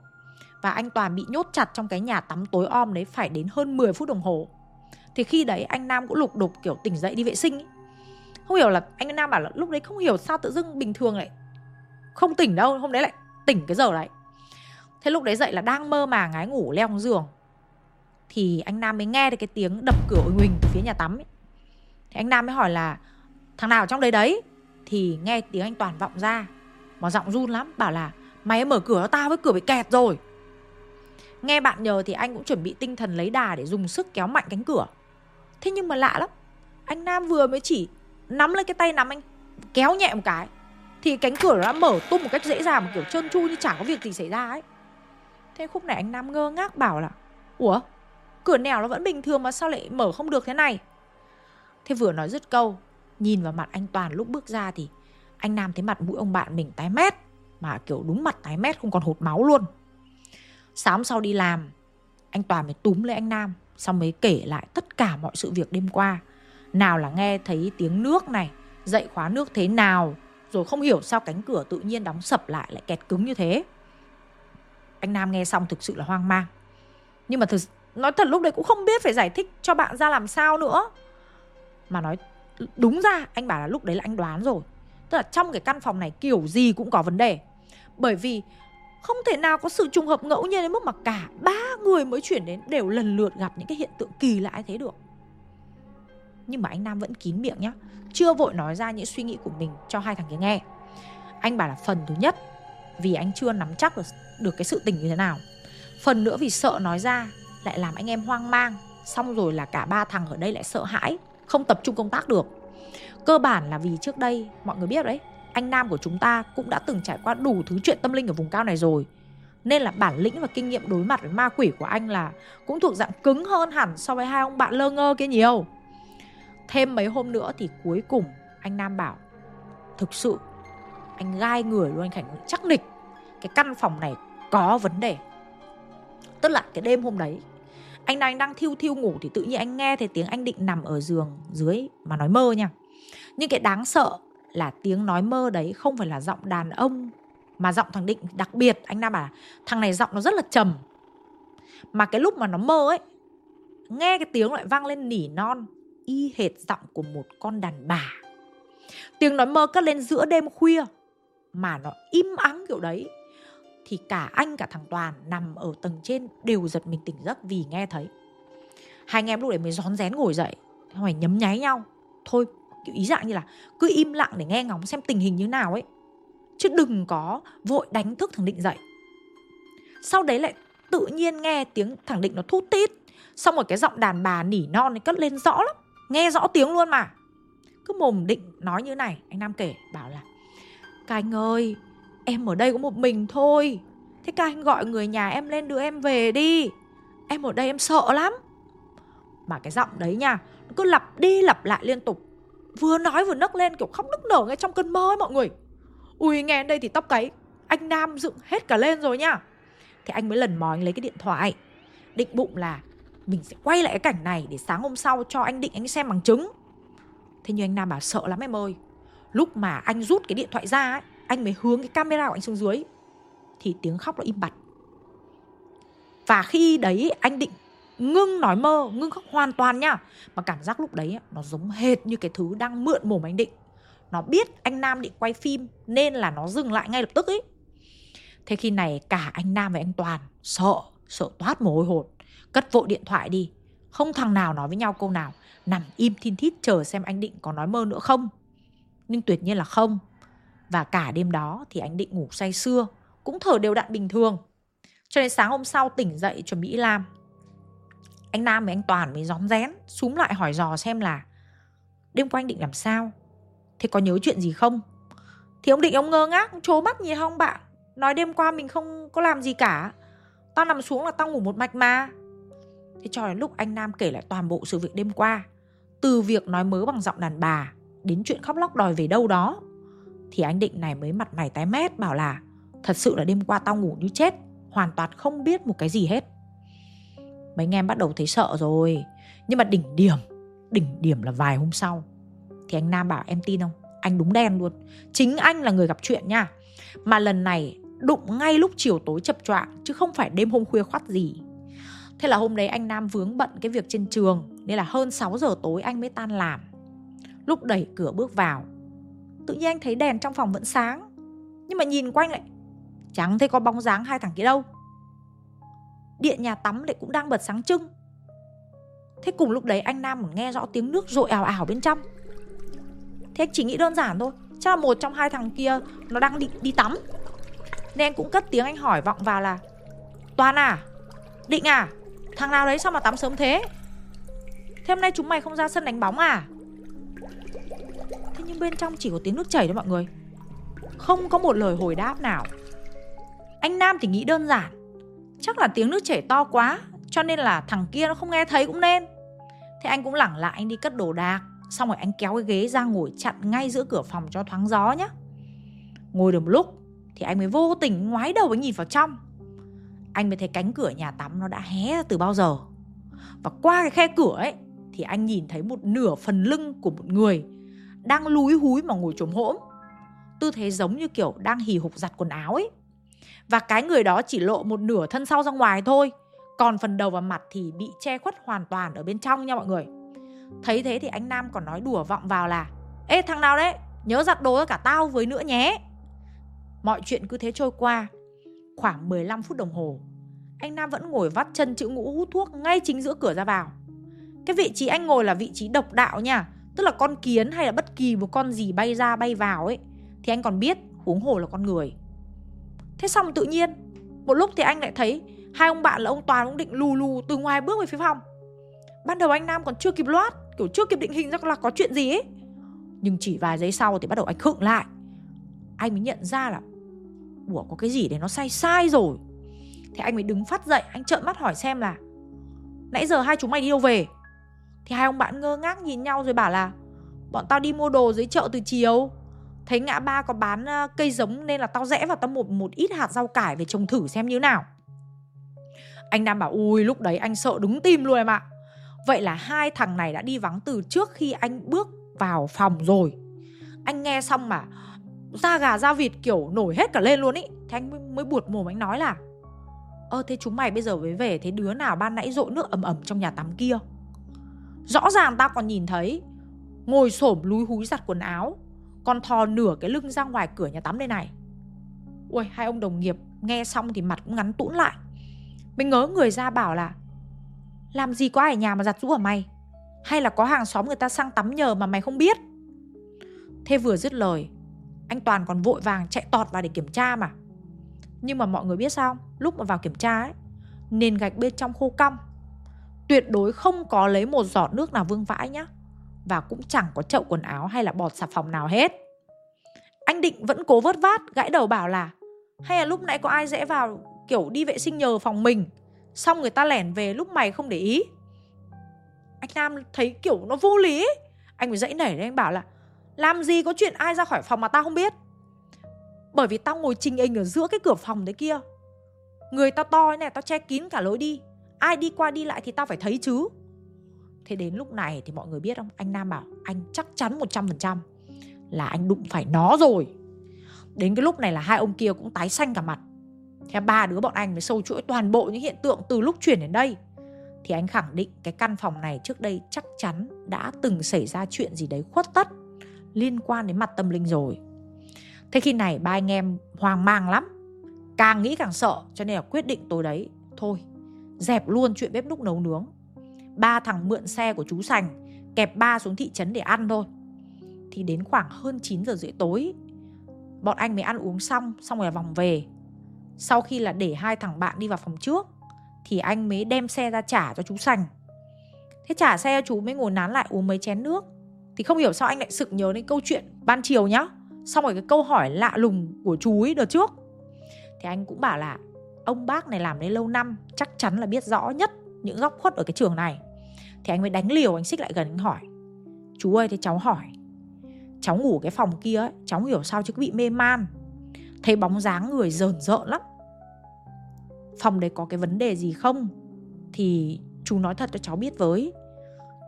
Và anh Toàn bị nhốt chặt trong cái nhà tắm tối om đấy Phải đến hơn 10 phút đồng hồ. Thì khi đấy anh Nam cũng lục đục kiểu tỉnh dậy đi vệ sinh ấy. Không hiểu là anh Nam bảo là lúc đấy không hiểu sao tự dưng bình thường lại Không tỉnh đâu, Hôm đấy lại tỉnh cái giờ đấy. Thế lúc đấy dậy là đang mơ màng ngái ngủ leo xuống giường. Thì anh Nam mới nghe được cái tiếng đập cửa ôi huỳnh từ phía nhà tắm ấy. Thì anh Nam mới hỏi là, Thằng nào ở trong đấy đấy? Thì nghe tiếng anh Toàn vọng ra. Mà giọng run lắm, Bảo là, mày mở cửa tao với cửa bị kẹt rồi. Nghe bạn nhờ thì anh cũng chuẩn bị tinh thần lấy đà để dùng sức kéo mạnh cánh cửa. Thế nhưng mà lạ lắm, Anh Nam vừa mới chỉ nắm lấy cái tay nắm anh, Kéo nhẹ một cái, Thì cánh cửa nó đã mở tung một cách dễ dàng Một kiểu trơn tru như chả có việc gì xảy ra ấy. Thế khúc này anh Nam ngơ ngác bảo là, Ủa, cửa nẻo nó vẫn bình thường mà sao lại mở không được thế này? Thế vừa nói dứt câu, Nhìn vào mặt anh Toàn lúc bước ra thì Anh Nam thấy mặt mũi ông bạn mình tái mét, Mà kiểu đúng mặt tái mét không còn hột máu luôn. Sáng sau đi làm, Anh Toàn mới túm lấy anh Nam, Xong mới kể lại tất cả mọi sự việc đêm qua. Nào là nghe thấy tiếng nước này Dậy khóa nước thế nào Rồi không hiểu sao cánh cửa tự nhiên đóng sập lại Lại kẹt cứng như thế. Anh Nam nghe xong thực sự là hoang mang. Nhưng mà thực, nói thật lúc đấy cũng không biết phải giải thích cho bạn ra làm sao nữa. Mà nói đúng ra anh bảo là lúc đấy là anh đoán rồi. Tức là trong cái căn phòng này kiểu gì cũng có vấn đề. Bởi vì không thể nào có sự trùng hợp ngẫu nhiên đến mức mà cả ba người mới chuyển đến đều lần lượt gặp những cái hiện tượng kỳ lạ thế được nhưng mà anh Nam vẫn kín miệng nhá. Chưa vội nói ra những suy nghĩ của mình cho hai thằng kia nghe. Anh bảo là phần thứ nhất Vì anh chưa nắm chắc được, được cái sự tình như thế nào. Phần nữa vì sợ nói ra Lại làm anh em hoang mang. Xong rồi là cả ba thằng ở đây lại sợ hãi Không tập trung công tác được. Cơ bản là vì trước đây mọi người biết đấy Anh Nam của chúng ta cũng đã từng trải qua đủ thứ chuyện tâm linh ở vùng cao này rồi. Nên là bản lĩnh và kinh nghiệm đối mặt với ma quỷ của anh là cũng thuộc dạng cứng hơn hẳn so với hai ông bạn lơ ngơ kia nhiều. Thêm mấy hôm nữa thì cuối cùng anh Nam bảo Thực sự anh gai người luôn anh Khánh chắc nịch Cái căn phòng này có vấn đề. Tức là cái đêm hôm đấy Anh đang, đang thiêu thiêu ngủ thì tự nhiên anh nghe thấy tiếng anh định nằm ở giường dưới mà nói mơ nha. Nhưng cái đáng sợ là tiếng nói mơ đấy không phải là giọng đàn ông Mà giọng thằng Định đặc biệt. Anh Nam bảo là thằng này giọng nó rất là trầm. Mà cái lúc mà nó mơ ấy Nghe cái tiếng lại vang lên nỉ non y hệt giọng của một con đàn bà. Tiếng nói mơ cất lên giữa đêm khuya, mà nó im ắng kiểu đấy. Thì cả anh cả thằng toàn nằm ở tầng trên đều giật mình tỉnh giấc vì nghe thấy. Hai anh em lúc đấy mới rón rén ngồi dậy hỏi nhấm nháy nhau. Thôi, kiểu ý dạng như là cứ im lặng để nghe ngóng xem tình hình như nào ấy. Chứ đừng có vội đánh thức thằng định dậy. Sau đấy lại tự nhiên nghe tiếng thằng định nó thút tít xong rồi cái giọng đàn bà nỉ non ấy cất lên rõ lắm. Nghe rõ tiếng luôn mà. Cứ mồm định nói như này, Anh Nam kể, bảo là Các anh ơi, Em ở đây có một mình thôi. Thế các anh gọi người nhà em lên đưa em về đi. Em ở đây em sợ lắm. Mà cái giọng đấy nha, Nó cứ lặp đi lặp lại liên tục. Vừa nói vừa nấc lên, kiểu khóc nức nở ngay trong cơn mơ ấy mọi người. Ui, nghe đây thì tóc cấy Anh Nam dựng hết cả lên rồi nha. Thì anh mới lần mò anh lấy cái điện thoại. Định bụng là mình sẽ quay lại cái cảnh này để sáng hôm sau cho anh định anh xem bằng chứng. Thế nhưng anh nam bảo sợ lắm em ơi. Lúc mà anh rút cái điện thoại ra ấy, anh mới hướng cái camera của anh xuống dưới. Thì tiếng khóc nó im bặt. Và khi đấy anh định ngưng nói mơ ngưng khóc hoàn toàn nha. Mà cảm giác lúc đấy nó giống hệt như cái thứ đang mượn mồm anh định. Nó biết anh nam định quay phim nên là nó dừng lại ngay lập tức ấy. Thế khi này cả anh nam và anh toàn sợ sợ toát mồ hôi hột cất vội điện thoại đi. Không thằng nào nói với nhau câu nào. Nằm im thiên thít chờ xem anh định có nói mơ nữa không. Nhưng tuyệt nhiên là không. Và cả đêm đó thì anh định ngủ say sưa, cũng thở đều đặn bình thường. Cho đến sáng hôm sau tỉnh dậy chuẩn bị làm. Anh Nam với anh Toàn mới rón rén Súm lại hỏi dò xem là, Đêm qua anh định làm sao? Thế có nhớ chuyện gì không? Thì ông định ông ngơ ngác chố mắt nhìn không bạn, Nói đêm qua mình không có làm gì cả. Tao nằm xuống là tao ngủ một mạch mà. Thế cho đến lúc anh Nam kể lại toàn bộ sự việc đêm qua, Từ việc nói mớ bằng giọng đàn bà Đến chuyện khóc lóc đòi về đâu đó, Thì anh Định này mới mặt mày tái mét Bảo là, Thật sự là đêm qua tao ngủ như chết, Hoàn toàn không biết một cái gì hết. Mấy anh em bắt đầu thấy sợ rồi, Nhưng mà đỉnh điểm Đỉnh điểm là vài hôm sau, Thì anh Nam bảo, em tin không? Anh đúng đen luôn. Chính anh là người gặp chuyện nha. Mà lần này đụng ngay lúc chiều tối chập choạng, Chứ không phải đêm hôm khuya khoắt gì. Thế là hôm đấy anh Nam vướng bận cái việc trên trường Nên là hơn 6 giờ tối anh mới tan làm. Lúc đẩy cửa bước vào Tự nhiên anh thấy đèn trong phòng vẫn sáng. Nhưng mà nhìn quanh lại Chẳng thấy có bóng dáng hai thằng kia đâu. Điện nhà tắm lại cũng đang bật sáng trưng. Thế cùng lúc đấy anh Nam nghe rõ tiếng nước rội ảo ảo bên trong. Thế anh chỉ nghĩ đơn giản thôi Chắc là một trong hai thằng kia Nó đang đi, đi tắm. Nên anh cũng cất tiếng anh hỏi vọng vào là Toàn à Định à? Thằng nào đấy sao mà tắm sớm thế? Thế hôm nay chúng mày không ra sân đánh bóng à? Thế nhưng bên trong chỉ có tiếng nước chảy thôi mọi người. Không có một lời hồi đáp nào. Anh Nam thì nghĩ đơn giản. Chắc là tiếng nước chảy to quá, Cho nên là thằng kia nó không nghe thấy cũng nên. Thế anh cũng lẳng lại anh đi cất đồ đạc, Xong rồi anh kéo cái ghế ra ngồi chặn ngay giữa cửa phòng cho thoáng gió nhá. Ngồi được một lúc Thì anh mới vô tình ngoái đầu anh nhìn vào trong. Anh mới thấy cánh cửa nhà tắm nó đã hé từ bao giờ. Và qua cái khe cửa ấy, Thì anh nhìn thấy một nửa phần lưng của một người Đang lúi húi mà ngồi trồm hỗn Tư thế giống như kiểu đang hì hục giặt quần áo ấy. Và cái người đó chỉ lộ một nửa thân sau ra ngoài thôi. Còn phần đầu và mặt thì bị che khuất hoàn toàn ở bên trong nha mọi người. Thấy thế thì anh Nam còn nói đùa vọng vào là, Ê, thằng nào đấy, Nhớ giặt đồ cả tao với nữa nhé. Mọi chuyện cứ thế trôi qua. Khoảng 15 phút đồng hồ. Anh Nam vẫn ngồi vắt chân chữ ngũ hút thuốc Ngay chính giữa cửa ra vào. Cái vị trí anh ngồi là vị trí độc đạo nha, Tức là con kiến hay là bất kỳ một con gì bay ra bay vào ấy, Thì anh còn biết huống hồ là con người. Thế xong tự nhiên, Một lúc thì anh lại thấy Hai ông bạn là ông Toàn, ông Định lù lù từ ngoài bước về phía phòng. Ban đầu anh Nam còn chưa kịp loát, Kiểu chưa kịp định hình ra là có chuyện gì ấy. Nhưng chỉ vài giây sau thì bắt đầu anh khựng lại. Anh mới nhận ra là Ủa, có cái gì để nó sai sai rồi Thì anh mới đứng phát dậy, Anh trợn mắt hỏi xem là, Nãy giờ hai chúng mày đi đâu về Thì hai ông bạn ngơ ngác nhìn nhau rồi bảo là, Bọn tao đi mua đồ dưới chợ từ chiều Thấy ngã ba có bán cây giống nên là tao rẽ vào tao một một ít hạt rau cải về trồng thử xem như nào. Anh Nam bảo, ui, lúc đấy anh sợ đứng tim luôn em ạ. Vậy là hai thằng này đã đi vắng từ trước khi anh bước vào phòng rồi. Anh nghe xong mà da gà da vịt kiểu nổi hết cả lên luôn ý. Thế anh mới, mới buột mồm anh nói là Ơ thế chúng mày bây giờ mới về Thế đứa nào ban nãy rội nước ẩm ẩm trong nhà tắm kia? Rõ ràng tao còn nhìn thấy Ngồi xổm lúi húi giặt quần áo còn thò nửa cái lưng ra ngoài cửa nhà tắm đây này. Ui hai ông đồng nghiệp nghe xong thì mặt cũng ngắn tũn lại. Mình ngớ người ra bảo là Làm gì có ai ở nhà mà giặt rũ ở mày? Hay là có hàng xóm người ta sang tắm nhờ mà mày không biết? Thế vừa dứt lời anh Toàn còn vội vàng chạy tọt vào để kiểm tra mà Nhưng mà mọi người biết sao Lúc mà vào kiểm tra ấy Nền gạch bên trong khô cong Tuyệt đối không có lấy một giọt nước nào vương vãi nhá và cũng chẳng có chậu quần áo hay là bọt xà phòng nào hết. Anh Định vẫn cố vớt vát, gãi đầu bảo là hay là lúc nãy có ai rẽ vào kiểu đi vệ sinh nhờ phòng mình, xong người ta lẻn về lúc mày không để ý. Anh Nam thấy kiểu nó vô lý ấy. Anh mới dãy nảy lên anh bảo là làm gì có chuyện ai ra khỏi phòng mà tao không biết. Bởi vì tao ngồi trình hình ở giữa cái cửa phòng đấy kia. Người tao to này, tao che kín cả lối đi. Ai đi qua đi lại thì tao phải thấy chứ. Thế đến lúc này thì mọi người biết không? Anh Nam bảo, anh chắc chắn 100% Là anh đụng phải nó rồi. Đến cái lúc này là hai ông kia cũng tái xanh cả mặt. Thế ba đứa bọn anh mới sâu chuỗi toàn bộ những hiện tượng từ lúc chuyển đến đây. Thì anh khẳng định cái căn phòng này trước đây chắc chắn đã từng xảy ra chuyện gì đấy khuất tất. Liên quan đến mặt tâm linh rồi. Thế khi này ba anh em hoang mang lắm. Càng nghĩ càng sợ, cho nên là quyết định tối đấy, Thôi, dẹp luôn chuyện bếp núc nấu nướng. Ba thằng mượn xe của chú Sành Kẹp ba xuống thị trấn để ăn thôi. Thì đến khoảng hơn 9 giờ rưỡi tối, Bọn anh mới ăn uống xong Xong rồi là vòng về. Sau khi là để hai thằng bạn đi vào phòng trước, Thì anh mới đem xe ra trả cho chú Sành. Thế trả xe cho chú mới ngồi nán lại uống mấy chén nước. Thì không hiểu sao anh lại sực nhớ đến câu chuyện ban chiều nhá. Xong rồi cái câu hỏi lạ lùng của chú ấy đợt trước. Thì anh cũng bảo là Ông bác này làm đấy lâu năm Chắc chắn là biết rõ nhất những góc khuất ở cái trường này. Thì anh mới đánh liều anh xích lại gần anh hỏi Chú ơi thì cháu hỏi Cháu ngủ cái phòng kia ấy, Cháu hiểu sao chứ bị mê man? Thấy bóng dáng người rờn rợn lắm. Phòng đấy có cái vấn đề gì không? Thì chú nói thật cho cháu biết với.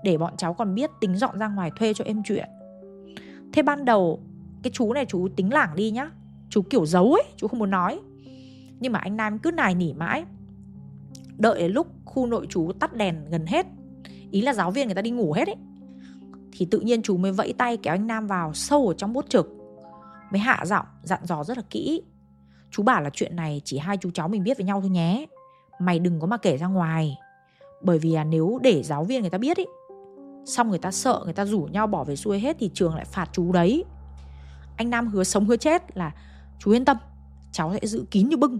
Để bọn cháu còn biết tính dọn ra ngoài thuê cho em chuyện. Thế ban đầu, Cái chú này chú tính lảng đi nhá. Chú kiểu giấu ấy, Chú không muốn nói. Nhưng mà anh Nam cứ nài nỉ mãi. Đợi đến lúc khu nội chú tắt đèn gần hết. Ý là giáo viên người ta đi ngủ hết ấy. Thì tự nhiên chú mới vẫy tay kéo anh Nam vào sâu ở trong bốt trực. Mới hạ giọng, dặn dò rất là kỹ. Chú bảo là chuyện này chỉ hai chú cháu mình biết với nhau thôi nhé. Mày đừng có mà kể ra ngoài. Bởi vì là nếu để giáo viên người ta biết ấy. Xong người ta sợ người ta rủ nhau bỏ về xuôi hết Thì trường lại phạt chú đấy. Anh Nam hứa sống hứa chết là Chú yên tâm cháu sẽ giữ kín như bưng.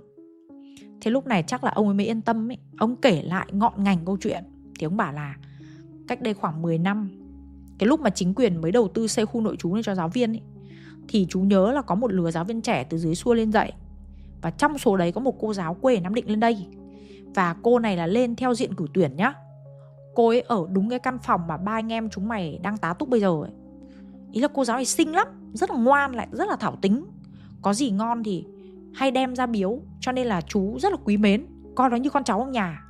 Thế lúc này chắc là ông ấy mới yên tâm ấy. Ông kể lại ngọn ngành câu chuyện. Thì ông bảo là Cách đây khoảng 10 năm Cái lúc mà chính quyền mới đầu tư xây khu nội trú này cho giáo viên ấy, Thì chú nhớ là có một lứa giáo viên trẻ từ dưới xua lên dậy. Và trong số đấy có một cô giáo quê Nam Định lên đây. Và cô này là lên theo diện cử tuyển nhá. Cô ấy ở đúng cái căn phòng mà ba anh em chúng mày đang tá túc bây giờ ấy. Ý là cô giáo này xinh lắm, Rất là ngoan lại, rất là thảo tính. Có gì ngon thì hay đem ra biếu, cho nên là chú rất là quý mến. Coi nó như con cháu trong nhà.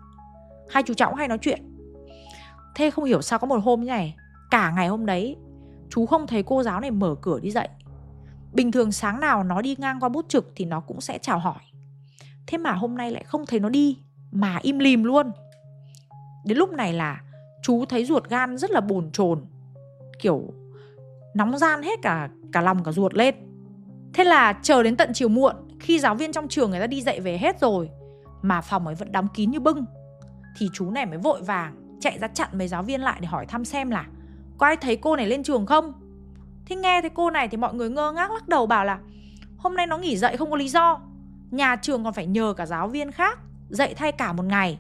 Hai chú cháu hay nói chuyện. Thế không hiểu sao có một hôm như này, cả ngày hôm đấy, chú không thấy cô giáo này mở cửa đi dậy. Bình thường sáng nào nó đi ngang qua bút trực thì nó cũng sẽ chào hỏi. Thế mà hôm nay lại không thấy nó đi, mà im lìm luôn đến lúc này là chú thấy ruột gan rất là bồn chồn, kiểu nóng gian hết cả cả lòng cả ruột lên. Thế là chờ đến tận chiều muộn, khi giáo viên trong trường người ta đi dạy về hết rồi, mà phòng ấy vẫn đóng kín như bưng, thì chú này mới vội vàng chạy ra chặn mấy giáo viên lại để hỏi thăm xem là có ai thấy cô này lên trường không? Thế nghe thấy cô này thì mọi người ngơ ngác lắc đầu bảo là hôm nay nó nghỉ dạy không có lý do, nhà trường còn phải nhờ cả giáo viên khác dạy thay cả một ngày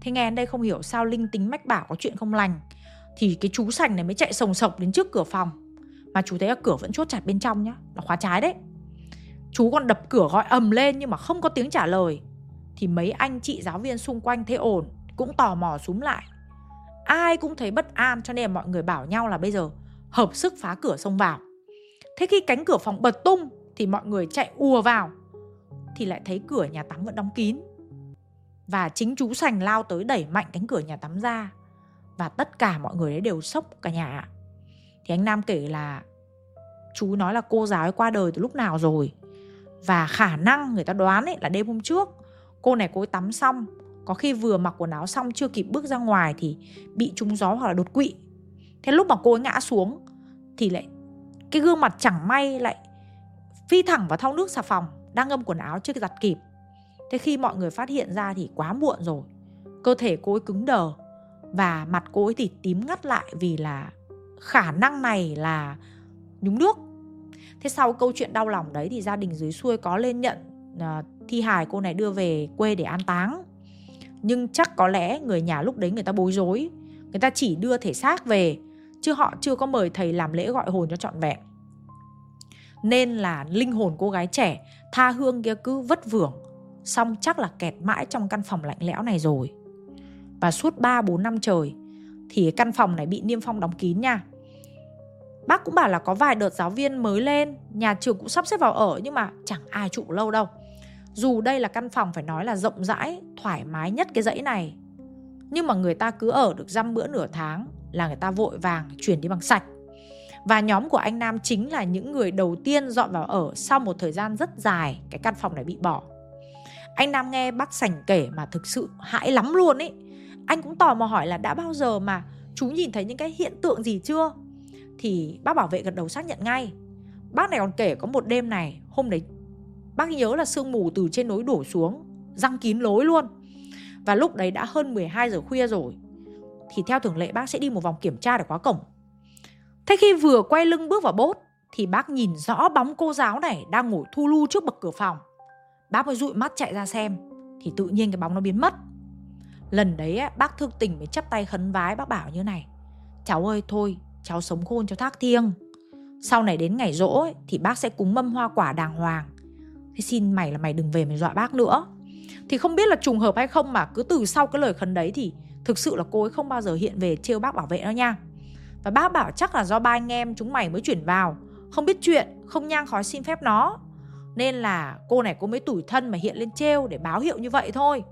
thế nghe đến đây không hiểu sao linh tính mách bảo có chuyện không lành. Thì cái chú sành này mới chạy sồng sộc đến trước cửa phòng. Mà chú thấy là cửa vẫn chốt chặt bên trong nhá, nó khóa trái đấy. Chú còn đập cửa gọi ầm lên nhưng mà không có tiếng trả lời. Thì mấy anh chị giáo viên xung quanh thấy ổn, Cũng tò mò súm lại. Ai cũng thấy bất an cho nên mọi người bảo nhau là bây giờ Hợp sức phá cửa xông vào. Thế khi cánh cửa phòng bật tung Thì mọi người chạy ùa vào. Thì lại thấy cửa nhà tắm vẫn đóng kín. Và chính chú sành lao tới đẩy mạnh cánh cửa nhà tắm ra. Và tất cả mọi người đấy đều sốc cả nhà Thì anh Nam kể là Chú nói là cô giáo ấy qua đời từ lúc nào rồi. Và khả năng người ta đoán ấy là đêm hôm trước, cô này cô ấy tắm xong. Có khi vừa mặc quần áo xong chưa kịp bước ra ngoài thì bị trúng gió hoặc là đột quỵ. Thế lúc mà cô ấy ngã xuống thì lại cái gương mặt chẳng may lại phi thẳng vào thau nước xà phòng, đang ngâm quần áo chưa giặt kịp thế khi mọi người phát hiện ra thì quá muộn rồi. Cơ thể cô ấy cứng đờ và mặt cô ấy thì tím ngắt lại vì là khả năng này là nhúng nước. Thế sau câu chuyện đau lòng đấy thì gia đình dưới xuôi có lên nhận uh, thi hài cô này đưa về quê để an táng. Nhưng chắc có lẽ người nhà lúc đấy người ta bối rối người ta chỉ đưa thể xác về chứ họ chưa có mời thầy làm lễ gọi hồn cho trọn vẹn. Nên là linh hồn cô gái trẻ tha hương kia cứ vất vưởng xong chắc là kẹt mãi trong căn phòng lạnh lẽo này rồi. Và suốt 3-4 năm trời, thì căn phòng này bị niêm phong đóng kín nha. Bác cũng bảo là có vài đợt giáo viên mới lên, Nhà trường cũng sắp xếp vào ở Nhưng mà chẳng ai trụ lâu đâu. Dù đây là căn phòng phải nói là rộng rãi, thoải mái nhất cái dãy này. Nhưng mà người ta cứ ở được dăm bữa nửa tháng là người ta vội vàng chuyển đi bằng sạch. Và nhóm của anh Nam chính là những người đầu tiên dọn vào ở sau một thời gian rất dài cái căn phòng này bị bỏ. Anh Nam nghe bác sảnh kể mà thực sự hãi lắm luôn ấy. Anh cũng tò mò hỏi là đã bao giờ mà chú nhìn thấy những cái hiện tượng gì chưa? Thì bác bảo vệ gật đầu xác nhận ngay. Bác này còn kể có một đêm này, hôm đấy bác nhớ là sương mù từ trên núi đổ xuống, răng kín lối luôn. Và lúc đấy đã hơn 12 giờ khuya rồi. Thì theo thường lệ bác sẽ đi một vòng kiểm tra để khóa cổng. Thế khi vừa quay lưng bước vào bốt thì bác nhìn rõ bóng cô giáo này đang ngồi thu lu trước bậc cửa phòng. Bác mới dụi mắt chạy ra xem thì tự nhiên cái bóng nó biến mất. Lần đấy bác thương tình mới chắp tay khấn vái bác bảo như này. Cháu ơi thôi, cháu sống khôn cho thác thiêng. Sau này đến ngày rỗ ấy, thì bác sẽ cúng mâm hoa quả đàng hoàng. Thế xin mày là mày đừng về mày dọa bác nữa. Thì không biết là trùng hợp hay không mà cứ từ sau cái lời khấn đấy thì thực sự là cô ấy không bao giờ hiện về trêu bác bảo vệ đâu nha. Và bác bảo chắc là do ba anh em chúng mày mới chuyển vào Không biết chuyện, không nhang khói xin phép nó nên là cô này cô mới tủi thân mà hiện lên trêu để báo hiệu như vậy thôi.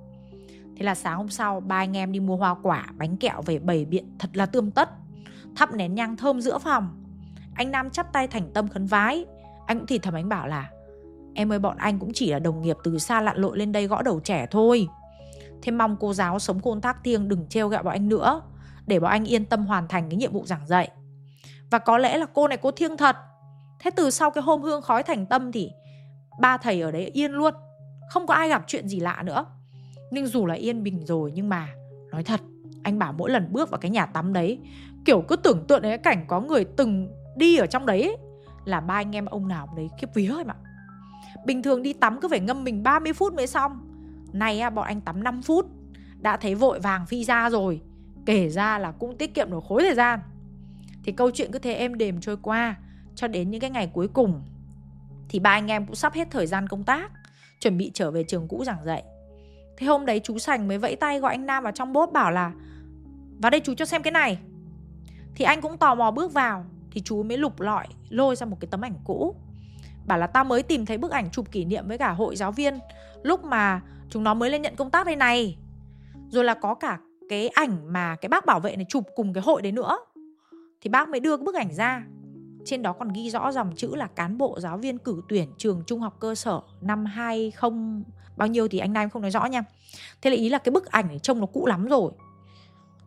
Thế là sáng hôm sau ba anh em đi mua hoa quả, bánh kẹo về bày biện thật là tươm tất. Thắp nén nhang thơm giữa phòng. Anh Nam chắp tay thành tâm khấn vái. Anh cũng thì thầm anh bảo là Em ơi bọn anh cũng chỉ là đồng nghiệp từ xa lặn lội lên đây gõ đầu trẻ thôi. Thế mong cô giáo sống côn tác thiêng đừng trêu gạo bọn anh nữa để bọn anh yên tâm hoàn thành cái nhiệm vụ giảng dạy. Và có lẽ là cô này cô thiêng thật. Thế từ sau cái hôm hương khói thành tâm thì ba thầy ở đấy yên luôn. Không có ai gặp chuyện gì lạ nữa. Nhưng dù là yên bình rồi nhưng mà nói thật, anh bảo mỗi lần bước vào cái nhà tắm đấy, kiểu cứ tưởng tượng đến cái cảnh có người từng đi ở trong đấy ấy, là ba anh em ông nào đấy kiếp vía em ạ Bình thường đi tắm cứ phải ngâm mình 30 phút mới xong. Này bọn anh tắm 5 phút đã thấy vội vàng phi ra rồi kể ra là cũng tiết kiệm được khối thời gian thì câu chuyện cứ thế êm đềm trôi qua cho đến những cái ngày cuối cùng thì ba anh em cũng sắp hết thời gian công tác, chuẩn bị trở về trường cũ giảng dạy. Thế hôm đấy chú sành mới vẫy tay gọi anh nam vào trong bốt bảo là, vào đây chú cho xem cái này. Thì anh cũng tò mò bước vào, thì chú mới lục lọi, lôi ra một cái tấm ảnh cũ. Bảo là, tao mới tìm thấy bức ảnh chụp kỷ niệm với cả hội giáo viên, lúc mà chúng nó mới lên nhận công tác đây này. Rồi là có cả cái ảnh mà cái bác bảo vệ này chụp cùng cái hội đấy nữa. Thì bác mới đưa cái bức ảnh ra trên đó còn ghi rõ dòng chữ là cán bộ giáo viên cử tuyển trường trung học cơ sở năm 20 bao nhiêu thì anh Nam không nói rõ nha. Thế là ý là cái bức ảnh trông nó cũ lắm rồi.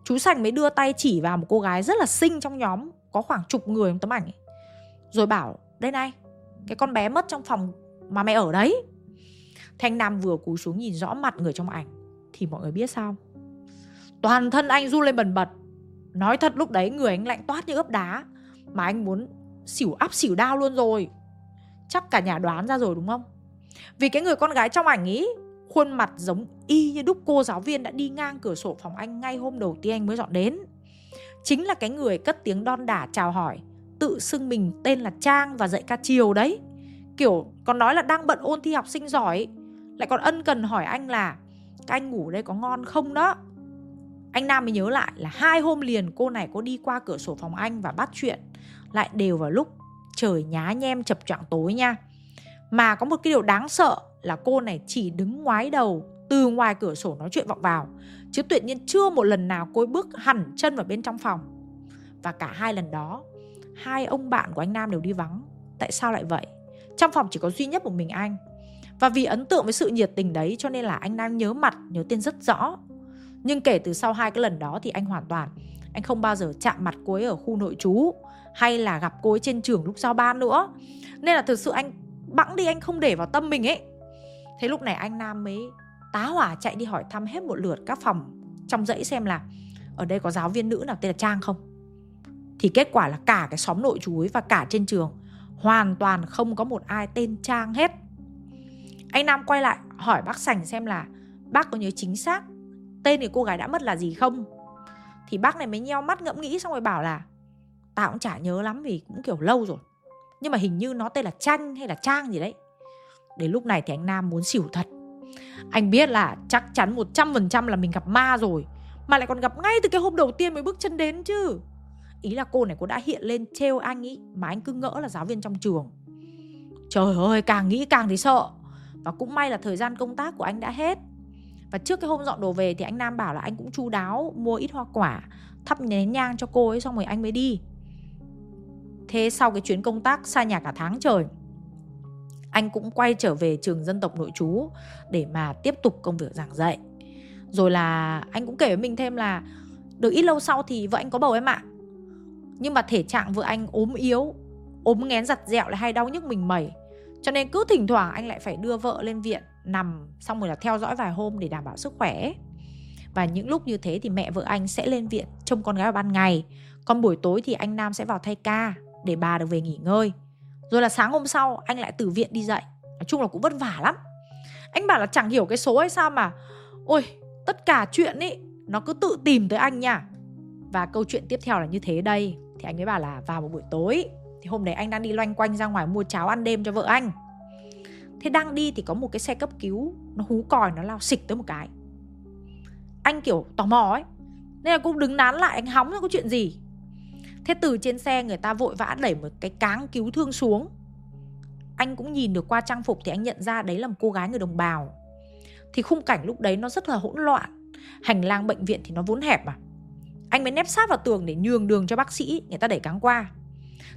Chú Sành mới đưa tay chỉ vào một cô gái rất là xinh trong nhóm, có khoảng chục người trong tấm ảnh ấy. Rồi bảo, đây này, cái con bé mất trong phòng mà mẹ ở đấy. Thanh Nam vừa cúi xuống nhìn rõ mặt người trong ảnh thì mọi người biết sao? Toàn thân anh run lên bần bật Nói thật lúc đấy người anh lạnh toát như ướp đá Mà anh muốn xỉu áp xỉu đau luôn rồi. Chắc cả nhà đoán ra rồi đúng không? Vì cái người con gái trong ảnh ý, Khuôn mặt giống y như đúc cô giáo viên đã đi ngang cửa sổ phòng anh ngay hôm đầu tiên anh mới dọn đến. Chính là cái người cất tiếng đon đả chào hỏi, Tự xưng mình tên là Trang và dạy ca chiều đấy. Kiểu, còn nói là đang bận ôn thi học sinh giỏi Lại còn ân cần hỏi anh là, Các anh ngủ đây có ngon không đó? Anh Nam mới nhớ lại là hai hôm liền cô này có đi qua cửa sổ phòng anh và bắt chuyện. Lại đều vào lúc trời nhá nhem chập choạng tối nha. Mà có một cái điều đáng sợ là cô này chỉ đứng ngoái đầu từ ngoài cửa sổ nói chuyện vọng vào. Chứ tuyệt nhiên chưa một lần nào cô ấy bước hẳn chân vào bên trong phòng. Và cả hai lần đó Hai ông bạn của anh Nam đều đi vắng. Tại sao lại vậy? Trong phòng chỉ có duy nhất một mình anh. Và vì ấn tượng với sự nhiệt tình đấy Cho nên là anh Nam nhớ mặt, nhớ tên rất rõ nhưng kể từ sau hai cái lần đó thì anh hoàn toàn, anh không bao giờ chạm mặt cô ấy ở khu nội trú hay là gặp cô ấy trên trường lúc giao ban nữa. Nên là thực sự anh bẵng đi, anh không để vào tâm mình ấy. Thế lúc này anh nam mới tá hỏa chạy đi hỏi thăm hết một lượt các phòng trong dãy xem là ở đây có giáo viên nữ nào, tên là trang không? Thì kết quả là cả cái xóm nội trú ấy và cả trên trường hoàn toàn không có một ai tên trang hết. Anh nam quay lại hỏi bác sành xem là bác có nhớ chính xác tên thì cô gái đã mất là gì không? Thì bác này mới nheo mắt ngẫm nghĩ xong rồi bảo là, tao cũng chả nhớ lắm vì cũng kiểu lâu rồi. Nhưng mà hình như nó tên là tranh hay là trang gì đấy. Đến lúc này thì anh nam muốn xỉu thật. Anh biết là chắc chắn 100% là mình gặp ma rồi, Mà lại còn gặp ngay từ cái hôm đầu tiên mới bước chân đến chứ. Ý là cô này cô đã hiện lên trêu anh ý, Mà anh cứ ngỡ là giáo viên trong trường. Trời ơi, càng nghĩ càng thấy sợ. Và cũng may là thời gian công tác của anh đã hết và trước cái hôm dọn đồ về thì anh Nam bảo là anh cũng chu đáo mua ít hoa quả, thắp nén nhang cho cô ấy xong rồi anh mới đi. Thế sau cái chuyến công tác xa nhà cả tháng trời, anh cũng quay trở về trường dân tộc nội trú để mà tiếp tục công việc giảng dạy. Rồi là anh cũng kể với mình thêm là được ít lâu sau thì vợ anh có bầu em ạ. Nhưng mà thể trạng vợ anh ốm yếu, ốm nghén giặt dẹo lại hay đau nhức mình mẩy. Cho nên cứ thỉnh thoảng anh lại phải đưa vợ lên viện nằm xong rồi là theo dõi vài hôm để đảm bảo sức khỏe. Và những lúc như thế thì mẹ vợ anh sẽ lên viện trông con gái vào ban ngày. Còn buổi tối thì anh nam sẽ vào thay ca để bà được về nghỉ ngơi. Rồi là sáng hôm sau, anh lại từ viện đi dậy. Nói chung là cũng vất vả lắm. Anh bảo là chẳng hiểu cái số hay sao mà, ôi, tất cả chuyện ý, nó cứ tự tìm tới anh nha. Và câu chuyện tiếp theo là như thế đây. Thì anh mới bảo là vào một buổi tối. Thì hôm đấy anh đang đi loanh quanh ra ngoài mua cháo ăn đêm cho vợ anh thế đang đi thì có một cái xe cấp cứu, nó hú còi, nó lao xịch tới một cái. Anh kiểu tò mò ấy. Nên là cũng đứng nán lại, anh hóng ra có chuyện gì? Thế từ trên xe người ta vội vã đẩy một cái cáng cứu thương xuống. Anh cũng nhìn được qua trang phục thì anh nhận ra đấy là một cô gái người đồng bào. Thì khung cảnh lúc đấy nó rất là hỗn loạn. Hành lang bệnh viện thì nó vốn hẹp mà. Anh mới nép sát vào tường để nhường đường cho bác sĩ, người ta đẩy cáng qua.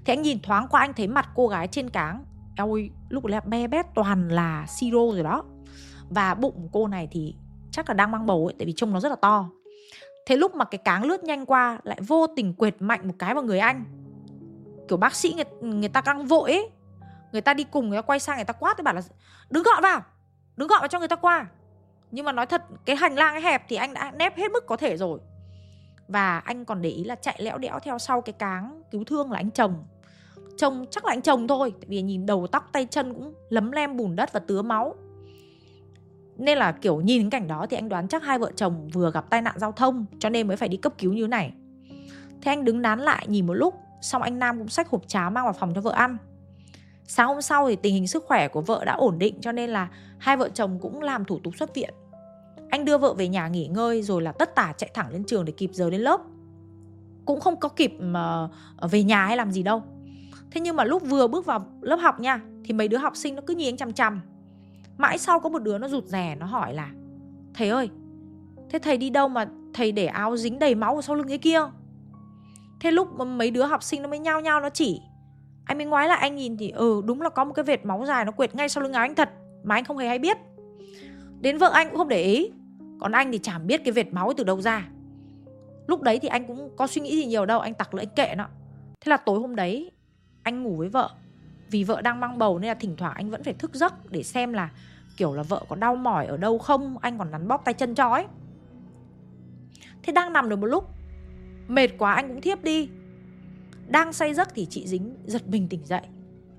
Thế anh nhìn thoáng qua, anh thấy mặt cô gái trên cáng ôi lúc đấy be bét toàn là siro rồi đó. Và bụng cô này thì chắc là đang mang bầu ấy Tại vì trông nó rất là to. Thế lúc mà cái cáng lướt nhanh qua Lại vô tình quệt mạnh một cái vào người anh. Kiểu bác sĩ người, người ta căng vội ấy. Người ta đi cùng người ta quay sang người ta quát Thì bảo là đứng gọn vào Đứng gọn vào cho người ta qua. Nhưng mà nói thật cái hành lang hẹp thì anh đã nép hết mức có thể rồi. Và anh còn để ý là chạy lẽo đẽo theo sau cái cáng cứu thương là anh chồng chồng chắc là anh chồng thôi. Tại vì nhìn đầu tóc, tay chân cũng lấm lem, bùn đất và tứa máu. Nên là kiểu nhìn cảnh đó thì anh đoán chắc hai vợ chồng vừa gặp tai nạn giao thông, Cho nên mới phải đi cấp cứu như này. Thế anh đứng nán lại, nhìn một lúc, Xong anh Nam cũng xách hộp cháo mang vào phòng cho vợ ăn. Sáng hôm sau thì tình hình sức khỏe của vợ đã ổn định, Cho nên là hai vợ chồng cũng làm thủ tục xuất viện. Anh đưa vợ về nhà nghỉ ngơi, Rồi là tất tả chạy thẳng lên trường để kịp giờ đến lớp. Cũng không có kịp mà về nhà hay làm gì đâu. Thế nhưng mà lúc vừa bước vào lớp học nha, Thì mấy đứa học sinh nó cứ nhìn anh chằm chằm. Mãi sau có một đứa nó rụt rè, Nó hỏi là, Thầy ơi, Thế thầy đi đâu mà thầy để áo dính đầy máu ở sau lưng cái kia? Thế lúc mà mấy đứa học sinh nó mới nhao nhao nó chỉ, Anh mới ngoái lại anh nhìn thì Ừ đúng là có một cái vệt máu dài nó quệt ngay sau lưng áo anh thật, Mà anh không hề hay biết. Đến vợ anh cũng không để ý, Còn anh thì chẳng biết cái vệt máu từ đâu ra. Lúc đấy thì anh cũng có suy nghĩ gì nhiều đâu, Anh tặc lưỡi kệ nó. Thế là tối hôm đấy anh ngủ với vợ. Vì vợ đang mang bầu nên là thỉnh thoảng anh vẫn phải thức giấc để xem là, kiểu là, vợ có đau mỏi ở đâu không, anh còn nắn bóp tay chân cho ấy. Thế đang nằm được một lúc, mệt quá anh cũng thiếp đi. Đang say giấc thì chị dính giật mình tỉnh dậy,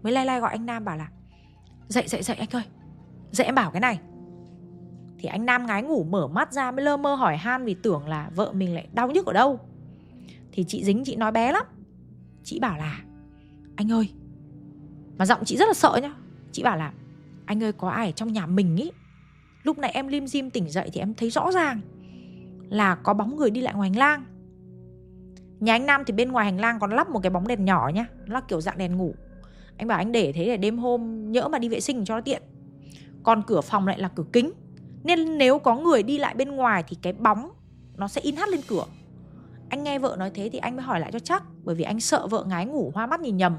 mới lay lay gọi anh nam bảo là, dậy dậy dậy anh ơi, dậy em bảo cái này. Thì anh nam ngái ngủ mở mắt ra mới lơ mơ hỏi han vì tưởng là vợ mình lại đau nhức ở đâu. Thì chị dính, chị nói bé lắm, chị bảo là anh ơi. Mà giọng chị rất là sợ nhá. Chị bảo là, Anh ơi, có ai ở trong nhà mình ý? Lúc này em lim dim tỉnh dậy thì em thấy rõ ràng Là có bóng người đi lại ngoài hành lang. Nhà anh Nam thì bên ngoài hành lang còn lắp một cái bóng đèn nhỏ nhá, Nó là kiểu dạng đèn ngủ. Anh bảo anh để thế để đêm hôm nhỡ mà đi vệ sinh cho nó tiện. Còn cửa phòng lại là cửa kính. Nên nếu có người đi lại bên ngoài thì cái bóng nó sẽ in hắt lên cửa anh nghe vợ nói thế thì anh mới hỏi lại cho chắc, bởi vì anh sợ vợ ngái ngủ, hoa mắt nhìn nhầm.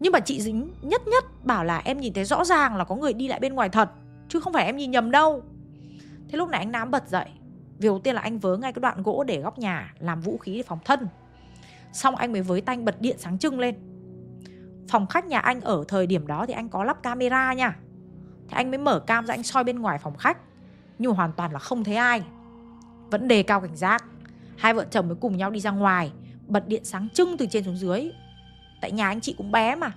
Nhưng mà chị dính nhất nhất bảo là em nhìn thấy rõ ràng là có người đi lại bên ngoài thật, chứ không phải em nhìn nhầm đâu. Thế lúc này anh nám bật dậy, vì đầu tiên là anh vớ ngay cái đoạn gỗ để góc nhà, làm vũ khí để phòng thân. Xong anh mới với tanh bật điện sáng trưng lên. Phòng khách nhà anh ở thời điểm đó thì anh có lắp camera nha. Thế anh mới mở cam ra anh soi bên ngoài phòng khách, nhưng mà hoàn toàn là không thấy ai. Vẫn đề cao cảnh giác. Hai vợ chồng mới cùng nhau đi ra ngoài, Bật điện sáng trưng từ trên xuống dưới. Tại nhà anh chị cũng bé mà,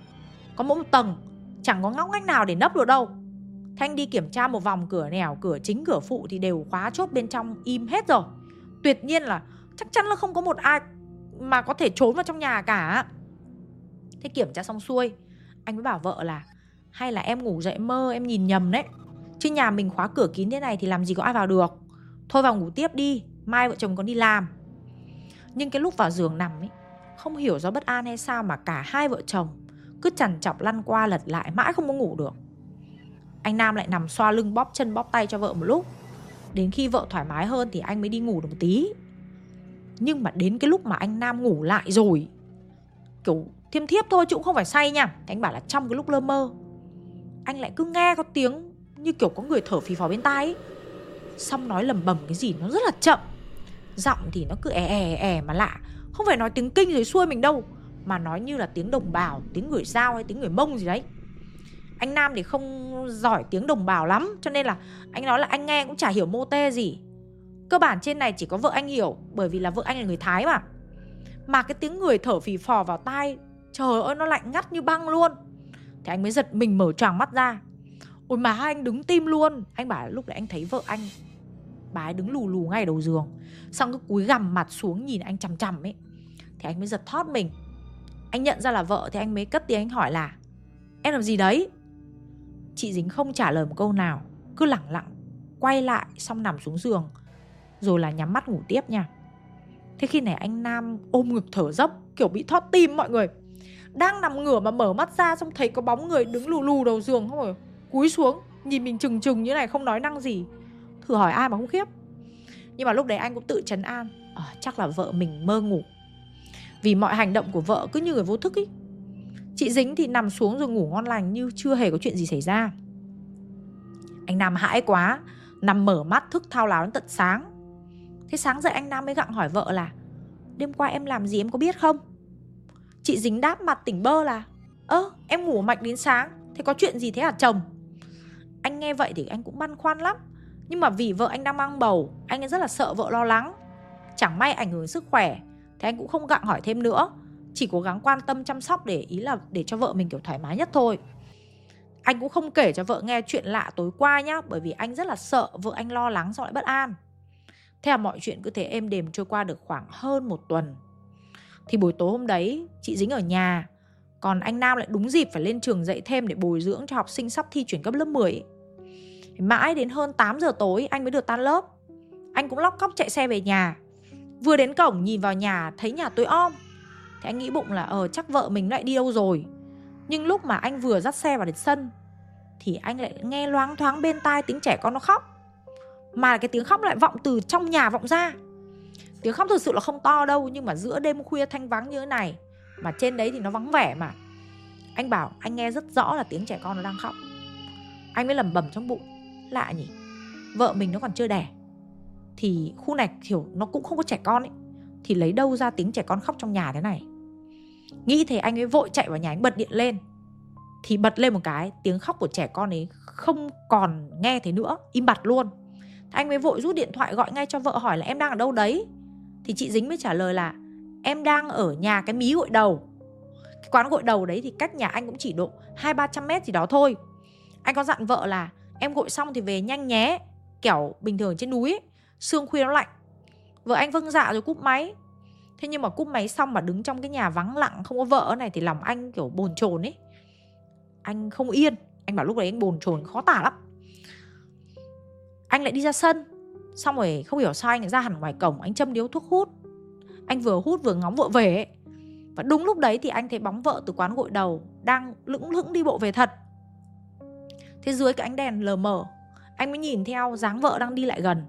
Có mỗi một tầng, Chẳng có ngóc ngách nào để nấp được đâu. Thanh đi kiểm tra một vòng cửa nẻo, Cửa chính, cửa phụ thì đều khóa chốt bên trong Im hết rồi. Tuyệt nhiên là chắc chắn là không có một ai Mà có thể trốn vào trong nhà cả. Thế kiểm tra xong xuôi, Anh mới bảo vợ là, Hay là em ngủ dậy mơ, em nhìn nhầm đấy. Chứ nhà mình khóa cửa kín thế này thì làm gì có ai vào được. Thôi vào ngủ tiếp đi. Mai vợ chồng con đi làm. Nhưng cái lúc vào giường nằm ấy, Không hiểu do bất an hay sao mà cả hai vợ chồng Cứ chằn chọc lăn qua lật lại mãi không có ngủ được. Anh Nam lại nằm xoa lưng bóp chân bóp tay cho vợ một lúc. Đến khi vợ thoải mái hơn thì anh mới đi ngủ được một tí. Nhưng mà đến cái lúc mà anh Nam ngủ lại rồi, Kiểu thiêm thiếp thôi chứ cũng không phải say nha. Thì anh bảo là trong cái lúc lơ mơ, Anh lại cứ nghe có tiếng như kiểu có người thở phì phò bên tai ấy. Xong nói lầm bầm cái gì nó rất là chậm. Giọng thì nó cứ è è è mà lạ. Không phải nói tiếng kinh rồi xuôi mình đâu, Mà nói như là tiếng đồng bào, Tiếng người giao hay tiếng người mông gì đấy. Anh Nam thì không giỏi tiếng đồng bào lắm, Cho nên là anh nói là anh nghe cũng chả hiểu mô tê gì. Cơ bản trên này chỉ có vợ anh hiểu, Bởi vì là vợ anh là người Thái mà. Mà cái tiếng người thở phì phò vào tai, Trời ơi, nó lạnh ngắt như băng luôn. Thì anh mới giật mình mở tròn mắt ra. Ôi mà anh đứng tim luôn. Anh bảo lúc đấy anh thấy vợ anh Bà ấy đứng lù lù ngay đầu giường. Xong cứ cúi gằm mặt xuống nhìn anh chằm chằm ấy. Thì anh mới giật thót mình. Anh nhận ra là vợ thì anh mới cất tiếng anh hỏi là, Em làm gì đấy? Chị dính không trả lời một câu nào, Cứ lẳng lặng Quay lại xong nằm xuống giường, Rồi là nhắm mắt ngủ tiếp nha. Thế khi này anh Nam ôm ngực thở dốc, Kiểu bị thót tim mọi người. Đang nằm ngửa mà mở mắt ra Xong thấy có bóng người đứng lù lù đầu giường không rồi, Cúi xuống, Nhìn mình trừng trừng như này không nói năng gì. Thử hỏi ai mà không khiếp. Nhưng mà lúc đấy anh cũng tự chấn an. À, Chắc là vợ mình mơ ngủ. Vì mọi hành động của vợ cứ như người vô thức ý. Chị Dính thì nằm xuống rồi ngủ ngon lành Như chưa hề có chuyện gì xảy ra. Anh Nam hãi quá Nằm mở mắt thức thao láo đến tận sáng. Thế sáng dậy anh Nam mới gặng hỏi vợ là Đêm qua em làm gì em có biết không? Chị Dính đáp mặt tỉnh bơ là Ơ em ngủ mạch đến sáng Thế có chuyện gì thế hả chồng? Anh nghe vậy thì anh cũng băn khoăn lắm. Nhưng mà vì vợ anh đang mang bầu, Anh ấy rất là sợ vợ lo lắng. Chẳng may ảnh hưởng sức khỏe, Thì anh cũng không gặng hỏi thêm nữa. Chỉ cố gắng quan tâm chăm sóc để ý là Để cho vợ mình kiểu thoải mái nhất thôi. Anh cũng không kể cho vợ nghe chuyện lạ tối qua nhá, Bởi vì anh rất là sợ vợ anh lo lắng xong lại bất an. Thế là mọi chuyện cứ thế êm đềm trôi qua được khoảng hơn một tuần. Thì buổi tối hôm đấy, Chị Dính ở nhà. Còn anh Nam lại đúng dịp phải lên trường dạy thêm Để bồi dưỡng cho học sinh sắp thi chuyển cấp lớp 10 Mãi đến hơn 8 giờ tối, anh mới được tan lớp. Anh cũng lóc cóc chạy xe về nhà. Vừa đến cổng, nhìn vào nhà, thấy nhà tối om. Thì anh nghĩ bụng là ờ chắc vợ mình lại đi đâu rồi. Nhưng lúc mà anh vừa dắt xe vào đến sân, Thì anh lại nghe loáng thoáng bên tai tiếng trẻ con nó khóc. Mà cái tiếng khóc lại vọng từ trong nhà vọng ra. Tiếng khóc thực sự là không to đâu, Nhưng mà giữa đêm khuya thanh vắng như thế này, Mà trên đấy thì nó vắng vẻ mà. Anh bảo, anh nghe rất rõ là tiếng trẻ con nó đang khóc. Anh mới lẩm bẩm trong bụng. Lạ nhỉ? Vợ mình nó còn chưa đẻ. Thì khu này kiểu nó cũng không có trẻ con ấy. Thì lấy đâu ra tiếng trẻ con khóc trong nhà thế này? Nghĩ thế anh ấy vội chạy vào nhà anh bật điện lên. Thì bật lên một cái, Tiếng khóc của trẻ con ấy không còn nghe thấy nữa, Im bặt luôn. Anh ấy vội rút điện thoại gọi ngay cho vợ hỏi là em đang ở đâu đấy? Thì chị Dính mới trả lời là Em đang ở nhà cái mí gội đầu. Cái quán gội đầu đấy thì cách nhà anh cũng chỉ độ hai ba trăm mét gì đó thôi. Anh có dặn vợ là Em gội xong thì về nhanh nhé. Kiểu bình thường trên núi ấy, Sương khuya nó lạnh. Vợ anh vâng dạ rồi cúp máy. Thế nhưng mà cúp máy xong mà đứng trong cái nhà vắng lặng Không có vợ này thì lòng anh kiểu bồn chồn ấy. Anh không yên. Anh bảo lúc đấy anh bồn chồn khó tả lắm. Anh lại đi ra sân. Xong rồi không hiểu sao anh lại ra hẳn ngoài cổng Anh châm điếu thuốc hút. Anh vừa hút vừa ngóng vợ về ấy. Và đúng lúc đấy thì anh thấy bóng vợ từ quán gội đầu Đang lững lững đi bộ về thật. Thế dưới cái ánh đèn lờ mờ, Anh mới nhìn theo dáng vợ đang đi lại gần.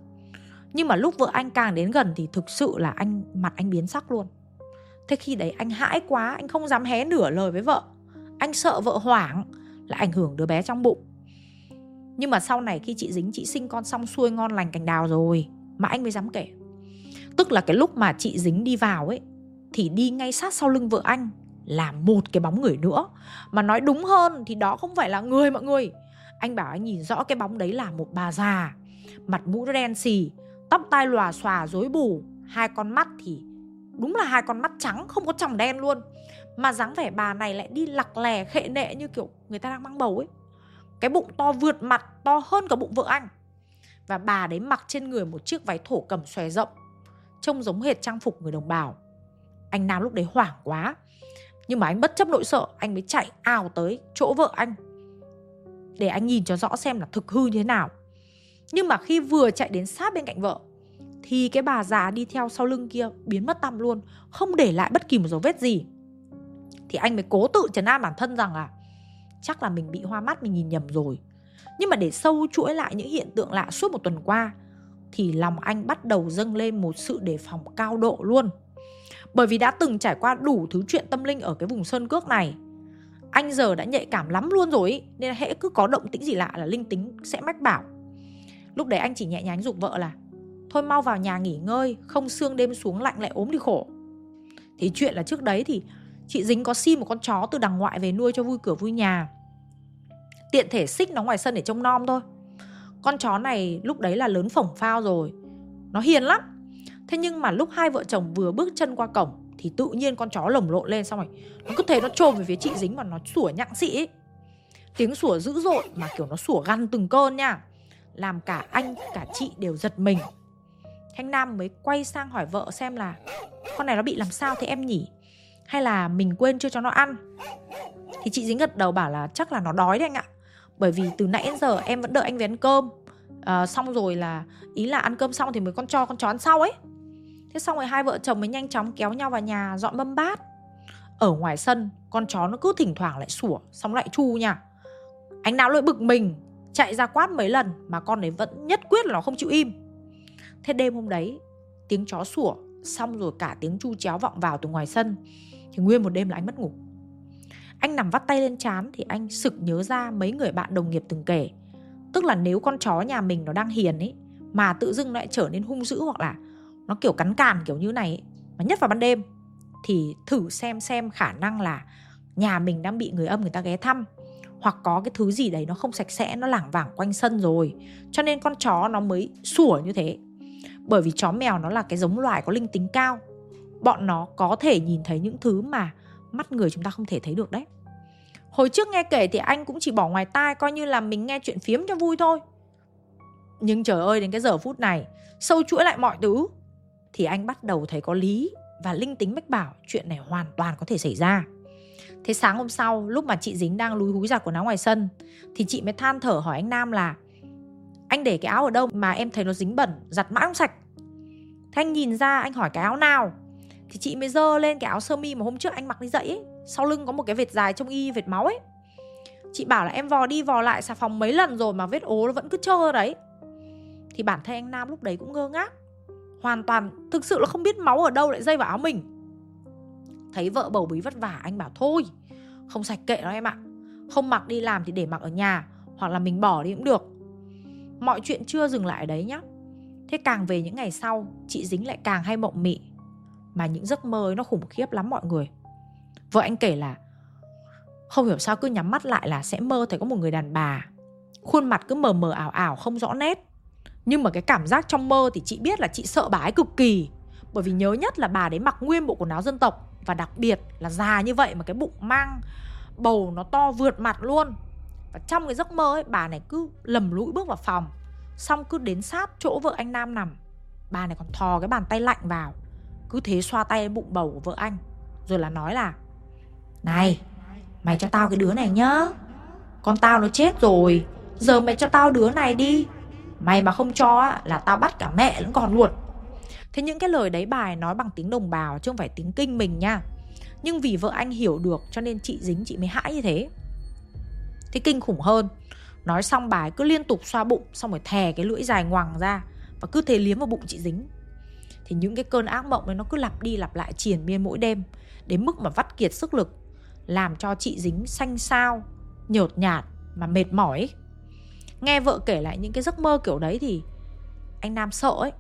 Nhưng mà lúc vợ anh càng đến gần Thì thực sự là anh, mặt anh biến sắc luôn. Thế khi đấy anh hãi quá, Anh không dám hé nửa lời với vợ. Anh sợ vợ hoảng, Là ảnh hưởng đứa bé trong bụng. Nhưng mà sau này khi chị dính chị sinh con xong xuôi ngon lành cành đào rồi, Mà anh mới dám kể. Tức là cái lúc mà chị dính đi vào ấy, Thì đi ngay sát sau lưng vợ anh Là một cái bóng người nữa. Mà nói đúng hơn thì đó không phải là người mọi người anh bảo anh nhìn rõ cái bóng đấy là một bà già. Mặt mũi đen xì, Tóc tai lòa xòa rối bù. Hai con mắt thì Đúng là hai con mắt trắng, không có tròng đen luôn. Mà dáng vẻ bà này lại đi lặc lè, khệ nệ như kiểu người ta đang mang bầu ấy. Cái bụng to vượt mặt, To hơn cả bụng vợ anh. Và bà đấy mặc trên người một chiếc váy thổ cẩm xòe rộng, Trông giống hệt trang phục người đồng bào. Anh Nam lúc đấy hoảng quá. Nhưng mà anh bất chấp nỗi sợ, Anh mới chạy ào tới chỗ vợ anh để anh nhìn cho rõ xem là thực hư như thế nào. Nhưng mà khi vừa chạy đến sát bên cạnh vợ thì cái bà già đi theo sau lưng kia biến mất tăm luôn, không để lại bất kỳ một dấu vết gì. Thì anh mới cố tự trấn an bản thân rằng là chắc là mình bị hoa mắt mình nhìn nhầm rồi. Nhưng mà để sâu chuỗi lại những hiện tượng lạ suốt một tuần qua Thì lòng anh bắt đầu dâng lên một sự đề phòng cao độ luôn Bởi vì đã từng trải qua đủ thứ chuyện tâm linh ở cái vùng sơn cước này anh giờ đã nhạy cảm lắm luôn rồi ý. Nên hễ cứ có động tĩnh gì lạ là linh tính sẽ mách bảo. Lúc đấy anh chỉ nhẹ nhàng dục vợ là, Thôi mau vào nhà nghỉ ngơi, Không xương đêm xuống lạnh lại ốm đi khổ. Thì chuyện là trước đấy thì Chị dính có xin một con chó từ đằng ngoại về nuôi cho vui cửa vui nhà. Tiện thể xích nó ngoài sân để trông nom thôi. Con chó này lúc đấy là lớn phỏng phao rồi, Nó hiền lắm. Thế nhưng mà lúc hai vợ chồng vừa bước chân qua cổng thì tự nhiên con chó lồng lộn lên xong rồi Nó cứ thế nó trồm về phía chị dính mà nó sủa nhặng xị ấy. Tiếng sủa dữ dội mà kiểu nó sủa găn từng cơn nha Làm cả anh cả chị đều giật mình. Thanh Nam mới quay sang hỏi vợ xem là Con này nó bị làm sao thế em nhỉ? Hay là mình quên chưa cho nó ăn? Thì chị dính gật đầu bảo là chắc là nó đói đấy anh ạ. Bởi vì từ nãy đến giờ em vẫn đợi anh về ăn cơm. À, Xong rồi là Ý là ăn cơm xong thì mới con cho con chó ăn sau ấy. Thế xong rồi hai vợ chồng mới nhanh chóng kéo nhau vào nhà dọn mâm bát. Ở ngoài sân, Con chó nó cứ thỉnh thoảng lại sủa, Xong lại chu nha. Anh nào lại bực mình, Chạy ra quát mấy lần Mà con ấy vẫn nhất quyết là nó không chịu im. Thế đêm hôm đấy, Tiếng chó sủa, Xong rồi cả tiếng chu chéo vọng vào từ ngoài sân. Thì nguyên một đêm là anh mất ngủ. Anh nằm vắt tay lên chán Thì anh sực nhớ ra mấy người bạn đồng nghiệp từng kể. Tức là nếu con chó nhà mình nó đang hiền ấy, Mà tự dưng lại trở nên hung dữ Hoặc là nó kiểu cắn càn kiểu như này ấy, Mà nhất vào ban đêm. Thì thử xem xem khả năng là Nhà mình đang bị người âm người ta ghé thăm hoặc có cái thứ gì đấy nó không sạch sẽ nó lảng vảng quanh sân rồi. Cho nên con chó nó mới sủa như thế. Bởi vì chó mèo nó là cái giống loài có linh tính cao. Bọn nó có thể nhìn thấy những thứ mà mắt người chúng ta không thể thấy được đấy. Hồi trước nghe kể thì anh cũng chỉ bỏ ngoài tai coi như là mình nghe chuyện phiếm cho vui thôi. Nhưng trời ơi đến cái giờ phút này sâu chuỗi lại mọi thứ thì anh bắt đầu thấy có lý và linh tính mách bảo chuyện này hoàn toàn có thể xảy ra. Thế sáng hôm sau, lúc mà chị dính đang lúi húi giặt quần áo ngoài sân, thì chị mới than thở hỏi anh nam là, anh để cái áo ở đâu mà em thấy nó dính bẩn, giặt mãi không sạch? Thế anh nhìn ra, anh hỏi cái áo nào? Thì chị mới dơ lên cái áo sơ mi mà hôm trước anh mặc đi dậy ấy, sau lưng có một cái vệt dài trông y vệt máu ấy. Chị bảo là, em vò đi vò lại, xà phòng mấy lần rồi mà vết ố nó vẫn cứ trơ đấy. Thì bản thân anh nam lúc đấy cũng ngơ ngác hoàn toàn thực sự là không biết máu ở đâu lại dây vào áo mình. Thấy vợ bầu bí vất vả, anh bảo, thôi, không sạch kệ nó em ạ. Không mặc đi làm thì để mặc ở nhà, hoặc là mình bỏ đi cũng được. Mọi chuyện chưa dừng lại ở đấy nhá. Thế càng về những ngày sau, chị dính lại càng hay mộng mị. Mà những giấc mơ ấy nó khủng khiếp lắm mọi người. Vợ anh kể là, không hiểu sao cứ nhắm mắt lại là sẽ mơ thấy có một người đàn bà, khuôn mặt cứ mờ mờ ảo ảo, không rõ nét nhưng mà cái cảm giác trong mơ thì chị biết là chị sợ bà ấy cực kỳ. Bởi vì nhớ nhất là bà đấy mặc nguyên bộ quần áo dân tộc. Và đặc biệt là già như vậy mà cái bụng mang, bầu nó to vượt mặt luôn. Và trong cái giấc mơ ấy, bà này cứ lầm lũi bước vào phòng. Xong cứ đến sát chỗ vợ anh nam nằm. Bà này còn thò cái bàn tay lạnh vào. Cứ thế xoa tay bụng bầu của vợ anh. Rồi là nói là, này, mày cho tao cái đứa này nhá con tao nó chết rồi. Giờ mày cho tao đứa này đi mày mà không cho là tao bắt cả mẹ lẫn con luôn. Thế những cái lời đấy bài nói bằng tiếng đồng bào chứ không phải tiếng kinh mình nha. Nhưng vì vợ anh hiểu được cho nên chị dính chị mới hãi như thế. Thế kinh khủng hơn. Nói xong bà ấy cứ liên tục xoa bụng, xong rồi thè cái lưỡi dài ngoằng ra và cứ thế liếm vào bụng chị dính. Thì những cái cơn ác mộng ấy nó cứ lặp đi lặp lại triền miên mỗi đêm đến mức mà vắt kiệt sức lực, làm cho chị dính xanh xao, nhợt nhạt mà mệt mỏi nghe vợ kể lại những cái giấc mơ kiểu đấy thì anh nam sợ ấy.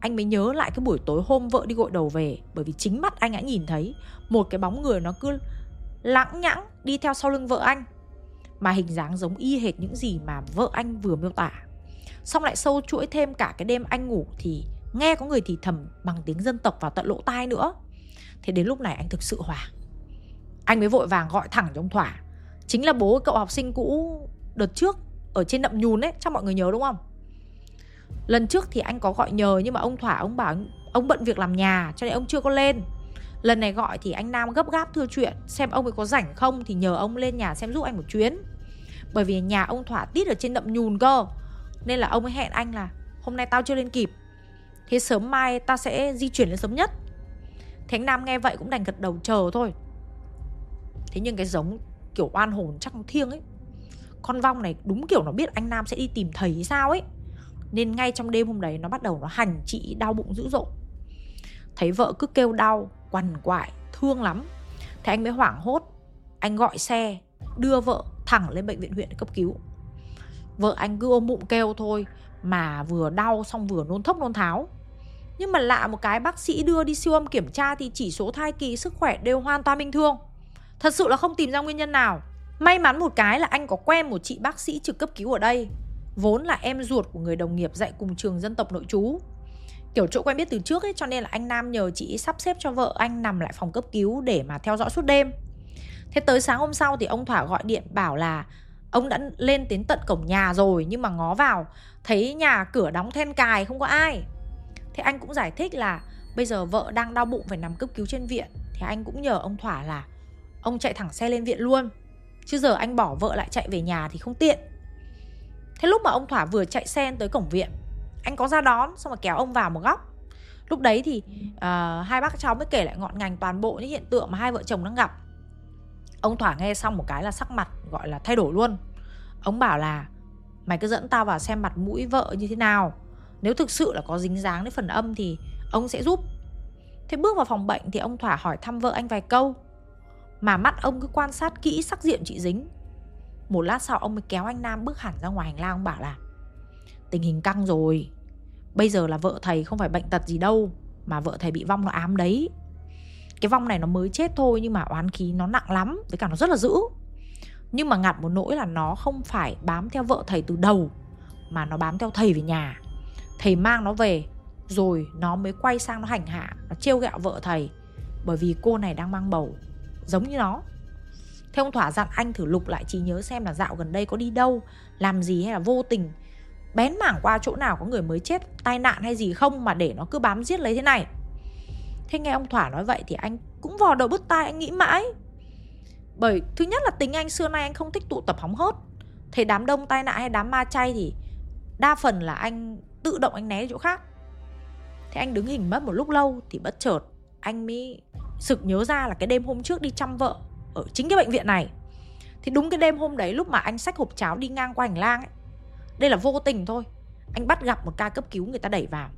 Anh mới nhớ lại cái buổi tối hôm vợ đi gội đầu về, bởi vì chính mắt anh đã nhìn thấy một cái bóng người nó cứ lãng nhãng đi theo sau lưng vợ anh. Mà hình dáng giống y hệt những gì mà vợ anh vừa miêu tả. Xong lại sâu chuỗi thêm cả cái đêm anh ngủ thì nghe có người thì thầm bằng tiếng dân tộc vào tận lỗ tai nữa. Thế đến lúc này anh thực sự hoảng anh mới vội vàng gọi thẳng cho ông thỏa. Chính là bố cậu học sinh cũ đợt trước ở trên nậm nhùn ấy chắc mọi người nhớ đúng không? Lần trước thì anh có gọi nhờ, nhưng mà ông thỏa, ông bảo ông bận việc làm nhà, cho nên ông chưa có lên. Lần này gọi thì anh nam gấp gáp thưa chuyện, xem ông ấy có rảnh không thì nhờ ông lên nhà xem giúp anh một chuyến. Bởi vì nhà ông thỏa tít ở trên nậm nhùn cơ, nên là ông ấy hẹn anh là, hôm nay tao chưa lên kịp, thế sớm mai ta sẽ di chuyển lên sớm nhất. Thế anh nam nghe vậy cũng đành gật đầu chờ thôi. Thế nhưng cái giống kiểu oan hồn, chắc thiêng ấy con vong này đúng kiểu nó biết anh nam sẽ đi tìm thầy hay sao ấy. Nên ngay trong đêm hôm đấy nó bắt đầu nó hành chị đau bụng dữ dội. Thấy vợ cứ kêu đau, quằn quại, thương lắm. Thế anh mới hoảng hốt. Anh gọi xe, đưa vợ thẳng lên bệnh viện huyện để cấp cứu. Vợ anh cứ ôm bụng kêu thôi, mà vừa đau xong vừa nôn thốc nôn tháo. Nhưng mà lạ một cái bác sĩ đưa đi siêu âm kiểm tra thì chỉ số thai kỳ sức khỏe đều hoàn toàn bình thường. Thật sự là không tìm ra nguyên nhân nào may mắn một cái là anh có quen một chị bác sĩ trực cấp cứu ở đây vốn là em ruột của người đồng nghiệp dạy cùng trường dân tộc nội trú kiểu chỗ quen biết từ trước ấy, cho nên là anh Nam nhờ chị sắp xếp cho vợ anh nằm lại phòng cấp cứu để mà theo dõi suốt đêm. Thế tới sáng hôm sau thì ông Thỏa gọi điện bảo là ông đã lên đến tận cổng nhà rồi nhưng mà ngó vào, thấy nhà cửa đóng then cài, không có ai. Thế anh cũng giải thích là bây giờ vợ đang đau bụng phải nằm cấp cứu trên viện thì anh cũng nhờ ông Thỏa là ông chạy thẳng xe lên viện luôn. Chứ giờ anh bỏ vợ lại chạy về nhà thì không tiện. Thế lúc mà ông Thỏa vừa chạy xe tới cổng viện anh có ra đón xong rồi kéo ông vào một góc. Lúc đấy thì uh, hai bác cháu mới kể lại ngọn ngành toàn bộ những hiện tượng mà hai vợ chồng đang gặp. Ông thỏa nghe xong một cái là sắc mặt gọi là thay đổi luôn. Ông bảo là mày cứ dẫn tao vào xem mặt mũi vợ như thế nào. Nếu thực sự là có dính dáng đến phần âm thì ông sẽ giúp. Thế bước vào phòng bệnh thì ông thỏa hỏi thăm vợ anh vài câu mà mắt ông cứ quan sát kỹ sắc diện chị dính. Một lát sau ông mới kéo anh nam bước hẳn ra ngoài hành lang, ông bảo là, tình hình căng rồi. Bây giờ là vợ thầy không phải bệnh tật gì đâu, Mà vợ thầy bị vong nó ám đấy. Cái vong này nó mới chết thôi Nhưng mà oán khí nó nặng lắm, Với cả nó rất là dữ. Nhưng mà ngặt một nỗi là nó không phải bám theo vợ thầy từ đầu, Mà nó bám theo thầy về nhà. Thầy mang nó về, Rồi nó mới quay sang nó hành hạ, Nó trêu ghẹo vợ thầy, Bởi vì cô này đang mang bầu. Giống như nó. Thế ông Thỏa dặn anh thử lục lại trí nhớ xem là dạo gần đây có đi đâu, Làm gì hay là vô tình bén mảng qua chỗ nào có người mới chết, tai nạn hay gì không mà để nó cứ bám giết lấy thế này. Thế nghe ông thỏa nói vậy thì anh cũng vò đầu bứt tai, anh nghĩ mãi. Bởi thứ nhất là tính anh xưa nay anh không thích tụ tập hóng hớt. Thế đám đông tai nạn hay đám ma chay thì đa phần là anh tự động anh né chỗ khác. Thế anh đứng hình mất một lúc lâu thì bất chợt anh mới sực nhớ ra là cái đêm hôm trước đi chăm vợ ở chính cái bệnh viện này. Thì đúng cái đêm hôm đấy lúc mà anh xách hộp cháo đi ngang qua hành lang ấy, đây là vô tình thôi. Anh bắt gặp một ca cấp cứu người ta đẩy vào.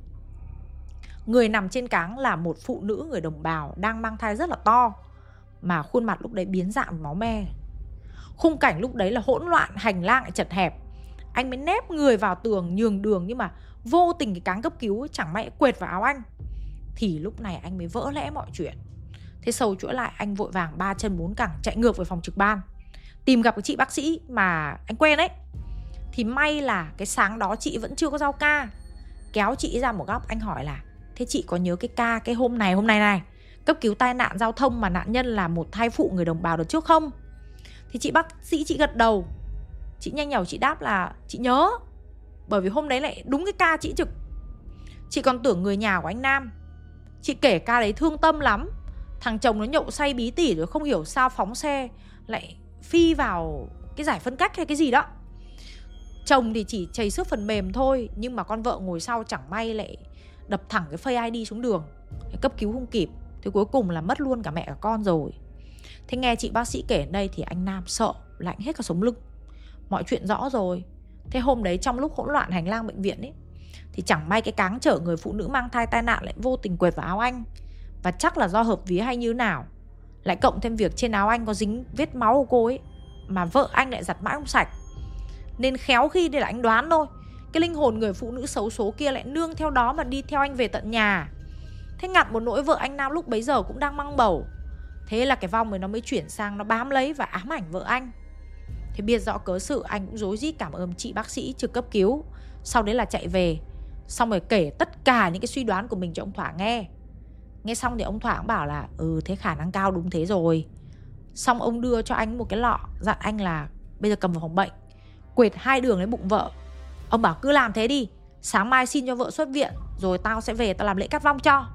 Người nằm trên cáng là một phụ nữ người đồng bào Đang mang thai rất là to, Mà khuôn mặt lúc đấy biến dạng máu me. Khung cảnh lúc đấy là hỗn loạn, Hành lang lại chật hẹp. Anh mới nép người vào tường, nhường đường Nhưng mà vô tình cái cáng cấp cứu Chẳng may quệt vào áo anh. Thì lúc này anh mới vỡ lẽ mọi chuyện. Thế sâu chuỗi lại, anh vội vàng ba chân bốn cẳng Chạy ngược về phòng trực ban. Tìm gặp cái chị bác sĩ mà anh quen ấy. Thì may là cái sáng đó chị vẫn chưa có giao ca. Kéo chị ra một góc, anh hỏi là, Thế chị có nhớ cái ca cái hôm này, hôm nay này, Cấp cứu tai nạn giao thông mà nạn nhân là một thai phụ người đồng bào đợt trước không? Thì chị bác sĩ, chị gật đầu. Chị nhanh nhảu chị đáp là, chị nhớ, Bởi vì hôm đấy lại đúng cái ca chị trực. Chị còn tưởng người nhà của anh Nam Chị kể ca đấy thương tâm lắm. Thằng chồng nó nhậu say bí tỉ rồi không hiểu sao phóng xe, Lại phi vào cái giải phân cách hay cái gì đó. Chồng thì chỉ chảy xước phần mềm thôi, Nhưng mà con vợ ngồi sau chẳng may lại Đập thẳng cái Face ID xuống đường. Cấp cứu không kịp, Thì cuối cùng là mất luôn cả mẹ cả con rồi. Thế nghe chị bác sĩ kể đây Thì anh Nam sợ, lạnh hết cả sống lưng. Mọi chuyện rõ rồi. Thế hôm đấy trong lúc hỗn loạn hành lang bệnh viện ấy thì chẳng may cái cáng chở người phụ nữ mang thai tai nạn Lại vô tình quệt vào áo anh. Và chắc là do hợp vía hay như nào. Lại cộng thêm việc trên áo anh có dính vết máu của cô ấy, Mà vợ anh lại giặt mãi không sạch. Nên khéo khi đây là anh đoán thôi, Cái linh hồn người phụ nữ xấu số kia lại nương theo đó mà đi theo anh về tận nhà. Thế ngặt một nỗi vợ anh Nam lúc bấy giờ cũng đang mang bầu. Thế là cái vong này nó mới chuyển sang nó bám lấy và ám ảnh vợ anh. Thế biết rõ cớ sự, anh cũng dối rít cảm ơn chị bác sĩ trực cấp cứu. Sau đấy là chạy về. Xong rồi kể tất cả những cái suy đoán của mình cho ông Thỏa nghe. Nghe xong thì ông Thỏa cũng bảo là Ừ thế khả năng cao đúng thế rồi. Xong ông đưa cho anh một cái lọ Dặn anh là bây giờ cầm vào phòng bệnh quệt hai đường lên bụng vợ. Ông bảo cứ làm thế đi sáng mai xin cho vợ xuất viện rồi tao sẽ về tao làm lễ cắt vong cho.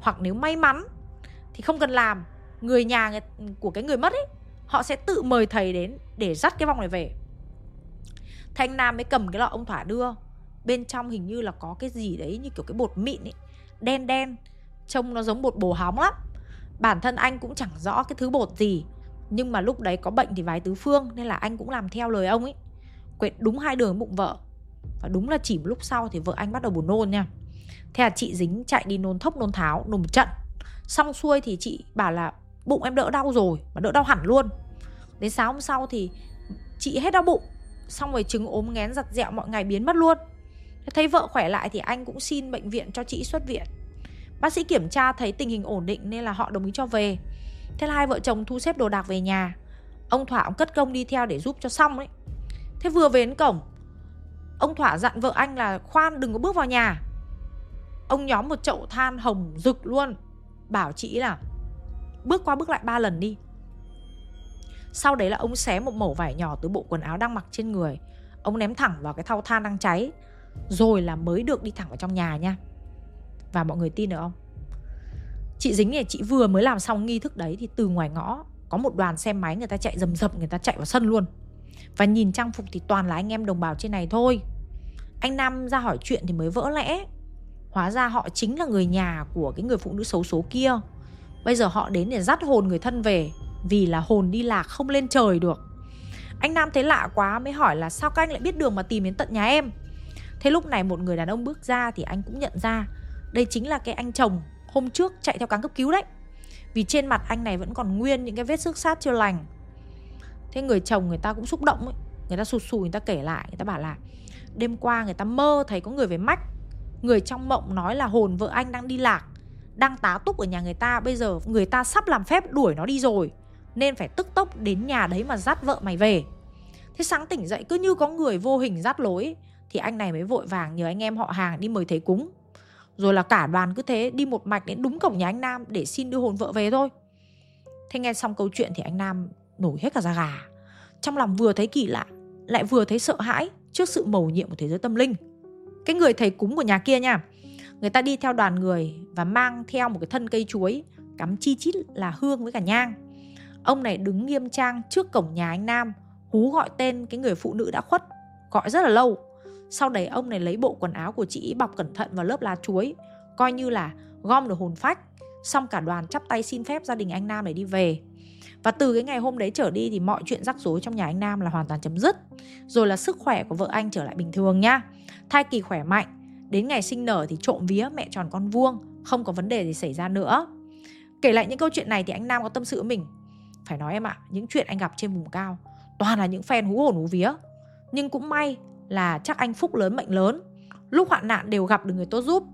Hoặc nếu may mắn thì không cần làm người nhà người, của cái người mất ấy họ sẽ tự mời thầy đến để dắt cái vong này về. Thanh nam mới cầm cái lọ ông thỏa đưa bên trong hình như là có cái gì đấy như kiểu cái bột mịn ấy, đen đen, trông nó giống bột bồ hóng lắm. Bản thân anh cũng chẳng rõ cái thứ bột gì, nhưng mà lúc đấy có bệnh thì vái tứ phương, nên là anh cũng làm theo lời ông ấy. Quệt đúng hai đường bụng vợ, và đúng là chỉ một lúc sau thì vợ anh bắt đầu buồn nôn nha. Thế là chị dính chạy đi nôn thốc nôn tháo, nôn một trận. Xong xuôi thì chị bảo là, bụng em đỡ đau rồi, mà đỡ đau hẳn luôn. Đến sáng hôm sau thì chị hết đau bụng, xong rồi trứng ốm nghén giặt dẹo mọi ngày biến mất luôn thấy vợ khỏe lại thì anh cũng xin bệnh viện cho chị xuất viện. Bác sĩ kiểm tra thấy tình hình ổn định nên là họ đồng ý cho về. Thế là hai vợ chồng thu xếp đồ đạc về nhà. Ông thỏa ông cất công đi theo để giúp cho xong ấy. Thế vừa về đến cổng, ông thỏa dặn vợ anh là khoan đừng có bước vào nhà. Ông nhóm một chậu than hồng rực luôn, bảo chị là bước qua bước lại ba lần đi. Sau đấy là ông xé một mẩu vải nhỏ từ bộ quần áo đang mặc trên người. Ông ném thẳng vào cái thau than đang cháy rồi là mới được đi thẳng vào trong nhà nha. Và mọi người tin được không? Chị dính này, chị vừa mới làm xong nghi thức đấy thì từ ngoài ngõ có một đoàn xe máy người ta chạy rầm rập, người ta chạy vào sân luôn. Và nhìn trang phục thì toàn là anh em đồng bào trên này thôi. Anh nam ra hỏi chuyện thì mới vỡ lẽ. Hóa ra họ chính là người nhà của cái người phụ nữ xấu số kia. Bây giờ họ đến để dắt hồn người thân về, vì là hồn đi lạc không lên trời được. Anh nam thấy lạ quá, mới hỏi là sao các anh lại biết đường mà tìm đến tận nhà em? Thế lúc này một người đàn ông bước ra thì anh cũng nhận ra. Đây chính là cái anh chồng hôm trước chạy theo cáng cấp cứu đấy. Vì trên mặt anh này vẫn còn nguyên những cái vết xước sát chưa lành. Thế người chồng người ta cũng xúc động ấy. Người ta sụt sùi, người ta kể lại, người ta bảo là đêm qua người ta mơ thấy có người về mách. Người trong mộng nói là hồn vợ anh đang đi lạc, đang tá túc ở nhà người ta. Bây giờ người ta sắp làm phép đuổi nó đi rồi, nên phải tức tốc đến nhà đấy mà dắt vợ mày về. Thế sáng tỉnh dậy cứ như có người vô hình dắt lối thì anh này mới vội vàng nhờ anh em họ hàng đi mời thầy cúng. Rồi là cả đoàn cứ thế đi một mạch đến đúng cổng nhà anh Nam để xin đưa hồn vợ về thôi. Thế nghe xong câu chuyện thì anh Nam nổi hết cả da gà. Trong lòng vừa thấy kỳ lạ, lại vừa thấy sợ hãi trước sự mầu nhiệm của thế giới tâm linh. Cái người thầy cúng của nhà kia nha, người ta đi theo đoàn người và mang theo một cái thân cây chuối, cắm chi chít là hương với cả nhang. Ông này đứng nghiêm trang trước cổng nhà anh nam, hú gọi tên cái người phụ nữ đã khuất, gọi rất là lâu sau đấy ông này lấy bộ quần áo của chị bọc cẩn thận vào lớp lá chuối. Coi như là gom được hồn phách. Xong cả đoàn chắp tay xin phép gia đình anh nam để đi về. Và từ cái ngày hôm đấy trở đi thì mọi chuyện rắc rối trong nhà anh Nam là hoàn toàn chấm dứt. Rồi là sức khỏe của vợ anh trở lại bình thường nhá Thai kỳ khỏe mạnh. Đến ngày sinh nở thì trộm vía mẹ tròn con vuông. Không có vấn đề gì xảy ra nữa. Kể lại những câu chuyện này thì anh Nam có tâm sự với mình. Phải nói em ạ, những chuyện anh gặp trên vùng cao Toàn là những fan hú hồn hú vía. Nhưng cũng may là chắc anh phúc lớn mệnh lớn. Lúc hoạn nạn đều gặp được người tốt giúp.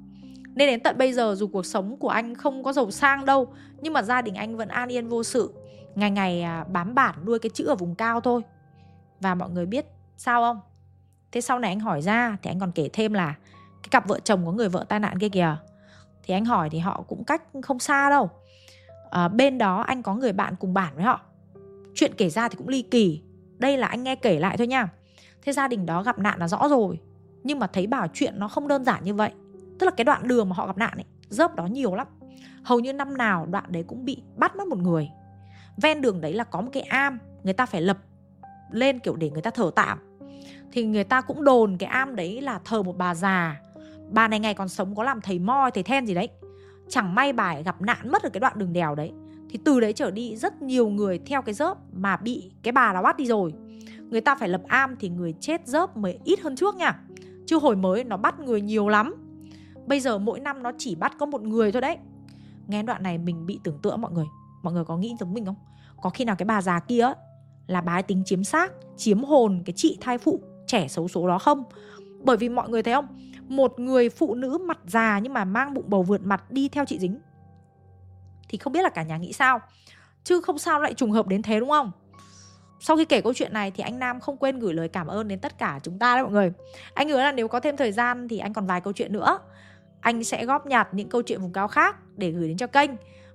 Nên đến tận bây giờ dù cuộc sống của anh không có giàu sang đâu Nhưng mà gia đình anh vẫn an yên vô sự. Ngày ngày à, bám bản nuôi cái chữ ở vùng cao thôi. Và mọi người biết sao không? Thế sau này anh hỏi ra Thì anh còn kể thêm là Cái cặp vợ chồng có người vợ tai nạn kia kìa. Thì anh hỏi thì họ cũng cách không xa đâu. À, Bên đó anh có người bạn cùng bản với họ. Chuyện kể ra thì cũng ly kỳ. Đây là anh nghe kể lại thôi nha. Thế gia đình đó gặp nạn là rõ rồi. Nhưng mà thấy bảo chuyện nó không đơn giản như vậy. Tức là cái đoạn đường mà họ gặp nạn ấy Dớp đó nhiều lắm. Hầu như năm nào đoạn đấy cũng bị bắt mất một người. Ven đường đấy là có một cái am, người ta phải lập lên kiểu để người ta thở tạm. Thì người ta cũng đồn cái am đấy là thờ một bà già. Bà này ngày còn sống có làm thầy moi, thầy then gì đấy. Chẳng may bà ấy gặp nạn mất ở cái đoạn đường đèo đấy. Thì từ đấy trở đi rất nhiều người theo cái dớp mà bị cái bà đó bắt đi rồi người ta phải lập am thì người chết dớp mới ít hơn trước nha. Chứ hồi mới nó bắt người nhiều lắm. Bây giờ mỗi năm nó chỉ bắt có một người thôi đấy. Nghe đoạn này mình bị tưởng tượng mọi người. Mọi người có nghĩ giống mình không? Có khi nào cái bà già kia là bà ấy tính chiếm xác, chiếm hồn cái chị thai phụ trẻ xấu số đó không? Bởi vì mọi người thấy không? Một người phụ nữ mặt già nhưng mà mang bụng bầu vượt mặt đi theo chị dính. Thì không biết là cả nhà nghĩ sao? Chứ không sao lại trùng hợp đến thế đúng không? Sau khi kể câu chuyện này thì anh Nam không quên gửi lời cảm ơn đến tất cả chúng ta đấy mọi người. Anh hứa là nếu có thêm thời gian thì anh còn vài câu chuyện nữa. Anh sẽ góp nhặt những câu chuyện vùng cao khác để gửi đến cho kênh.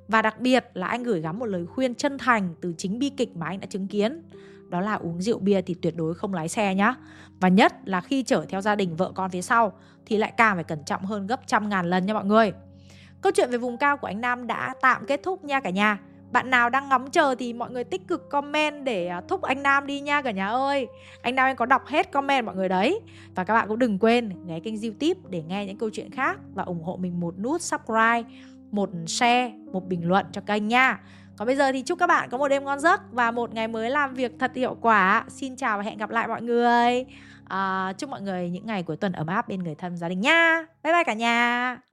Và đặc biệt là anh gửi gắm một lời khuyên chân thành từ chính bi kịch mà anh đã chứng kiến. Đó là uống rượu bia thì tuyệt đối không lái xe nhá. Và nhất là khi chở theo gia đình vợ con phía sau thì lại càng phải cẩn trọng hơn gấp trăm ngàn lần nha mọi người. Câu chuyện về vùng cao của anh Nam đã tạm kết thúc nha cả nhà bạn nào đang ngóng chờ thì mọi người tích cực comment để à, thúc anh Nam đi nha cả nhà ơi. Anh Nam anh có đọc hết comment mọi người đấy. Và các bạn cũng đừng quên ghé kênh youtube để nghe những câu chuyện khác Và ủng hộ mình một nút subscribe một share, một bình luận cho kênh nha. còn bây giờ thì chúc các bạn có một đêm ngon giấc và một ngày mới làm việc thật hiệu quả. Xin chào và hẹn gặp lại mọi người. À, chúc mọi người những ngày cuối tuần ấm áp bên người thân gia đình nha. Bye bye cả nhà.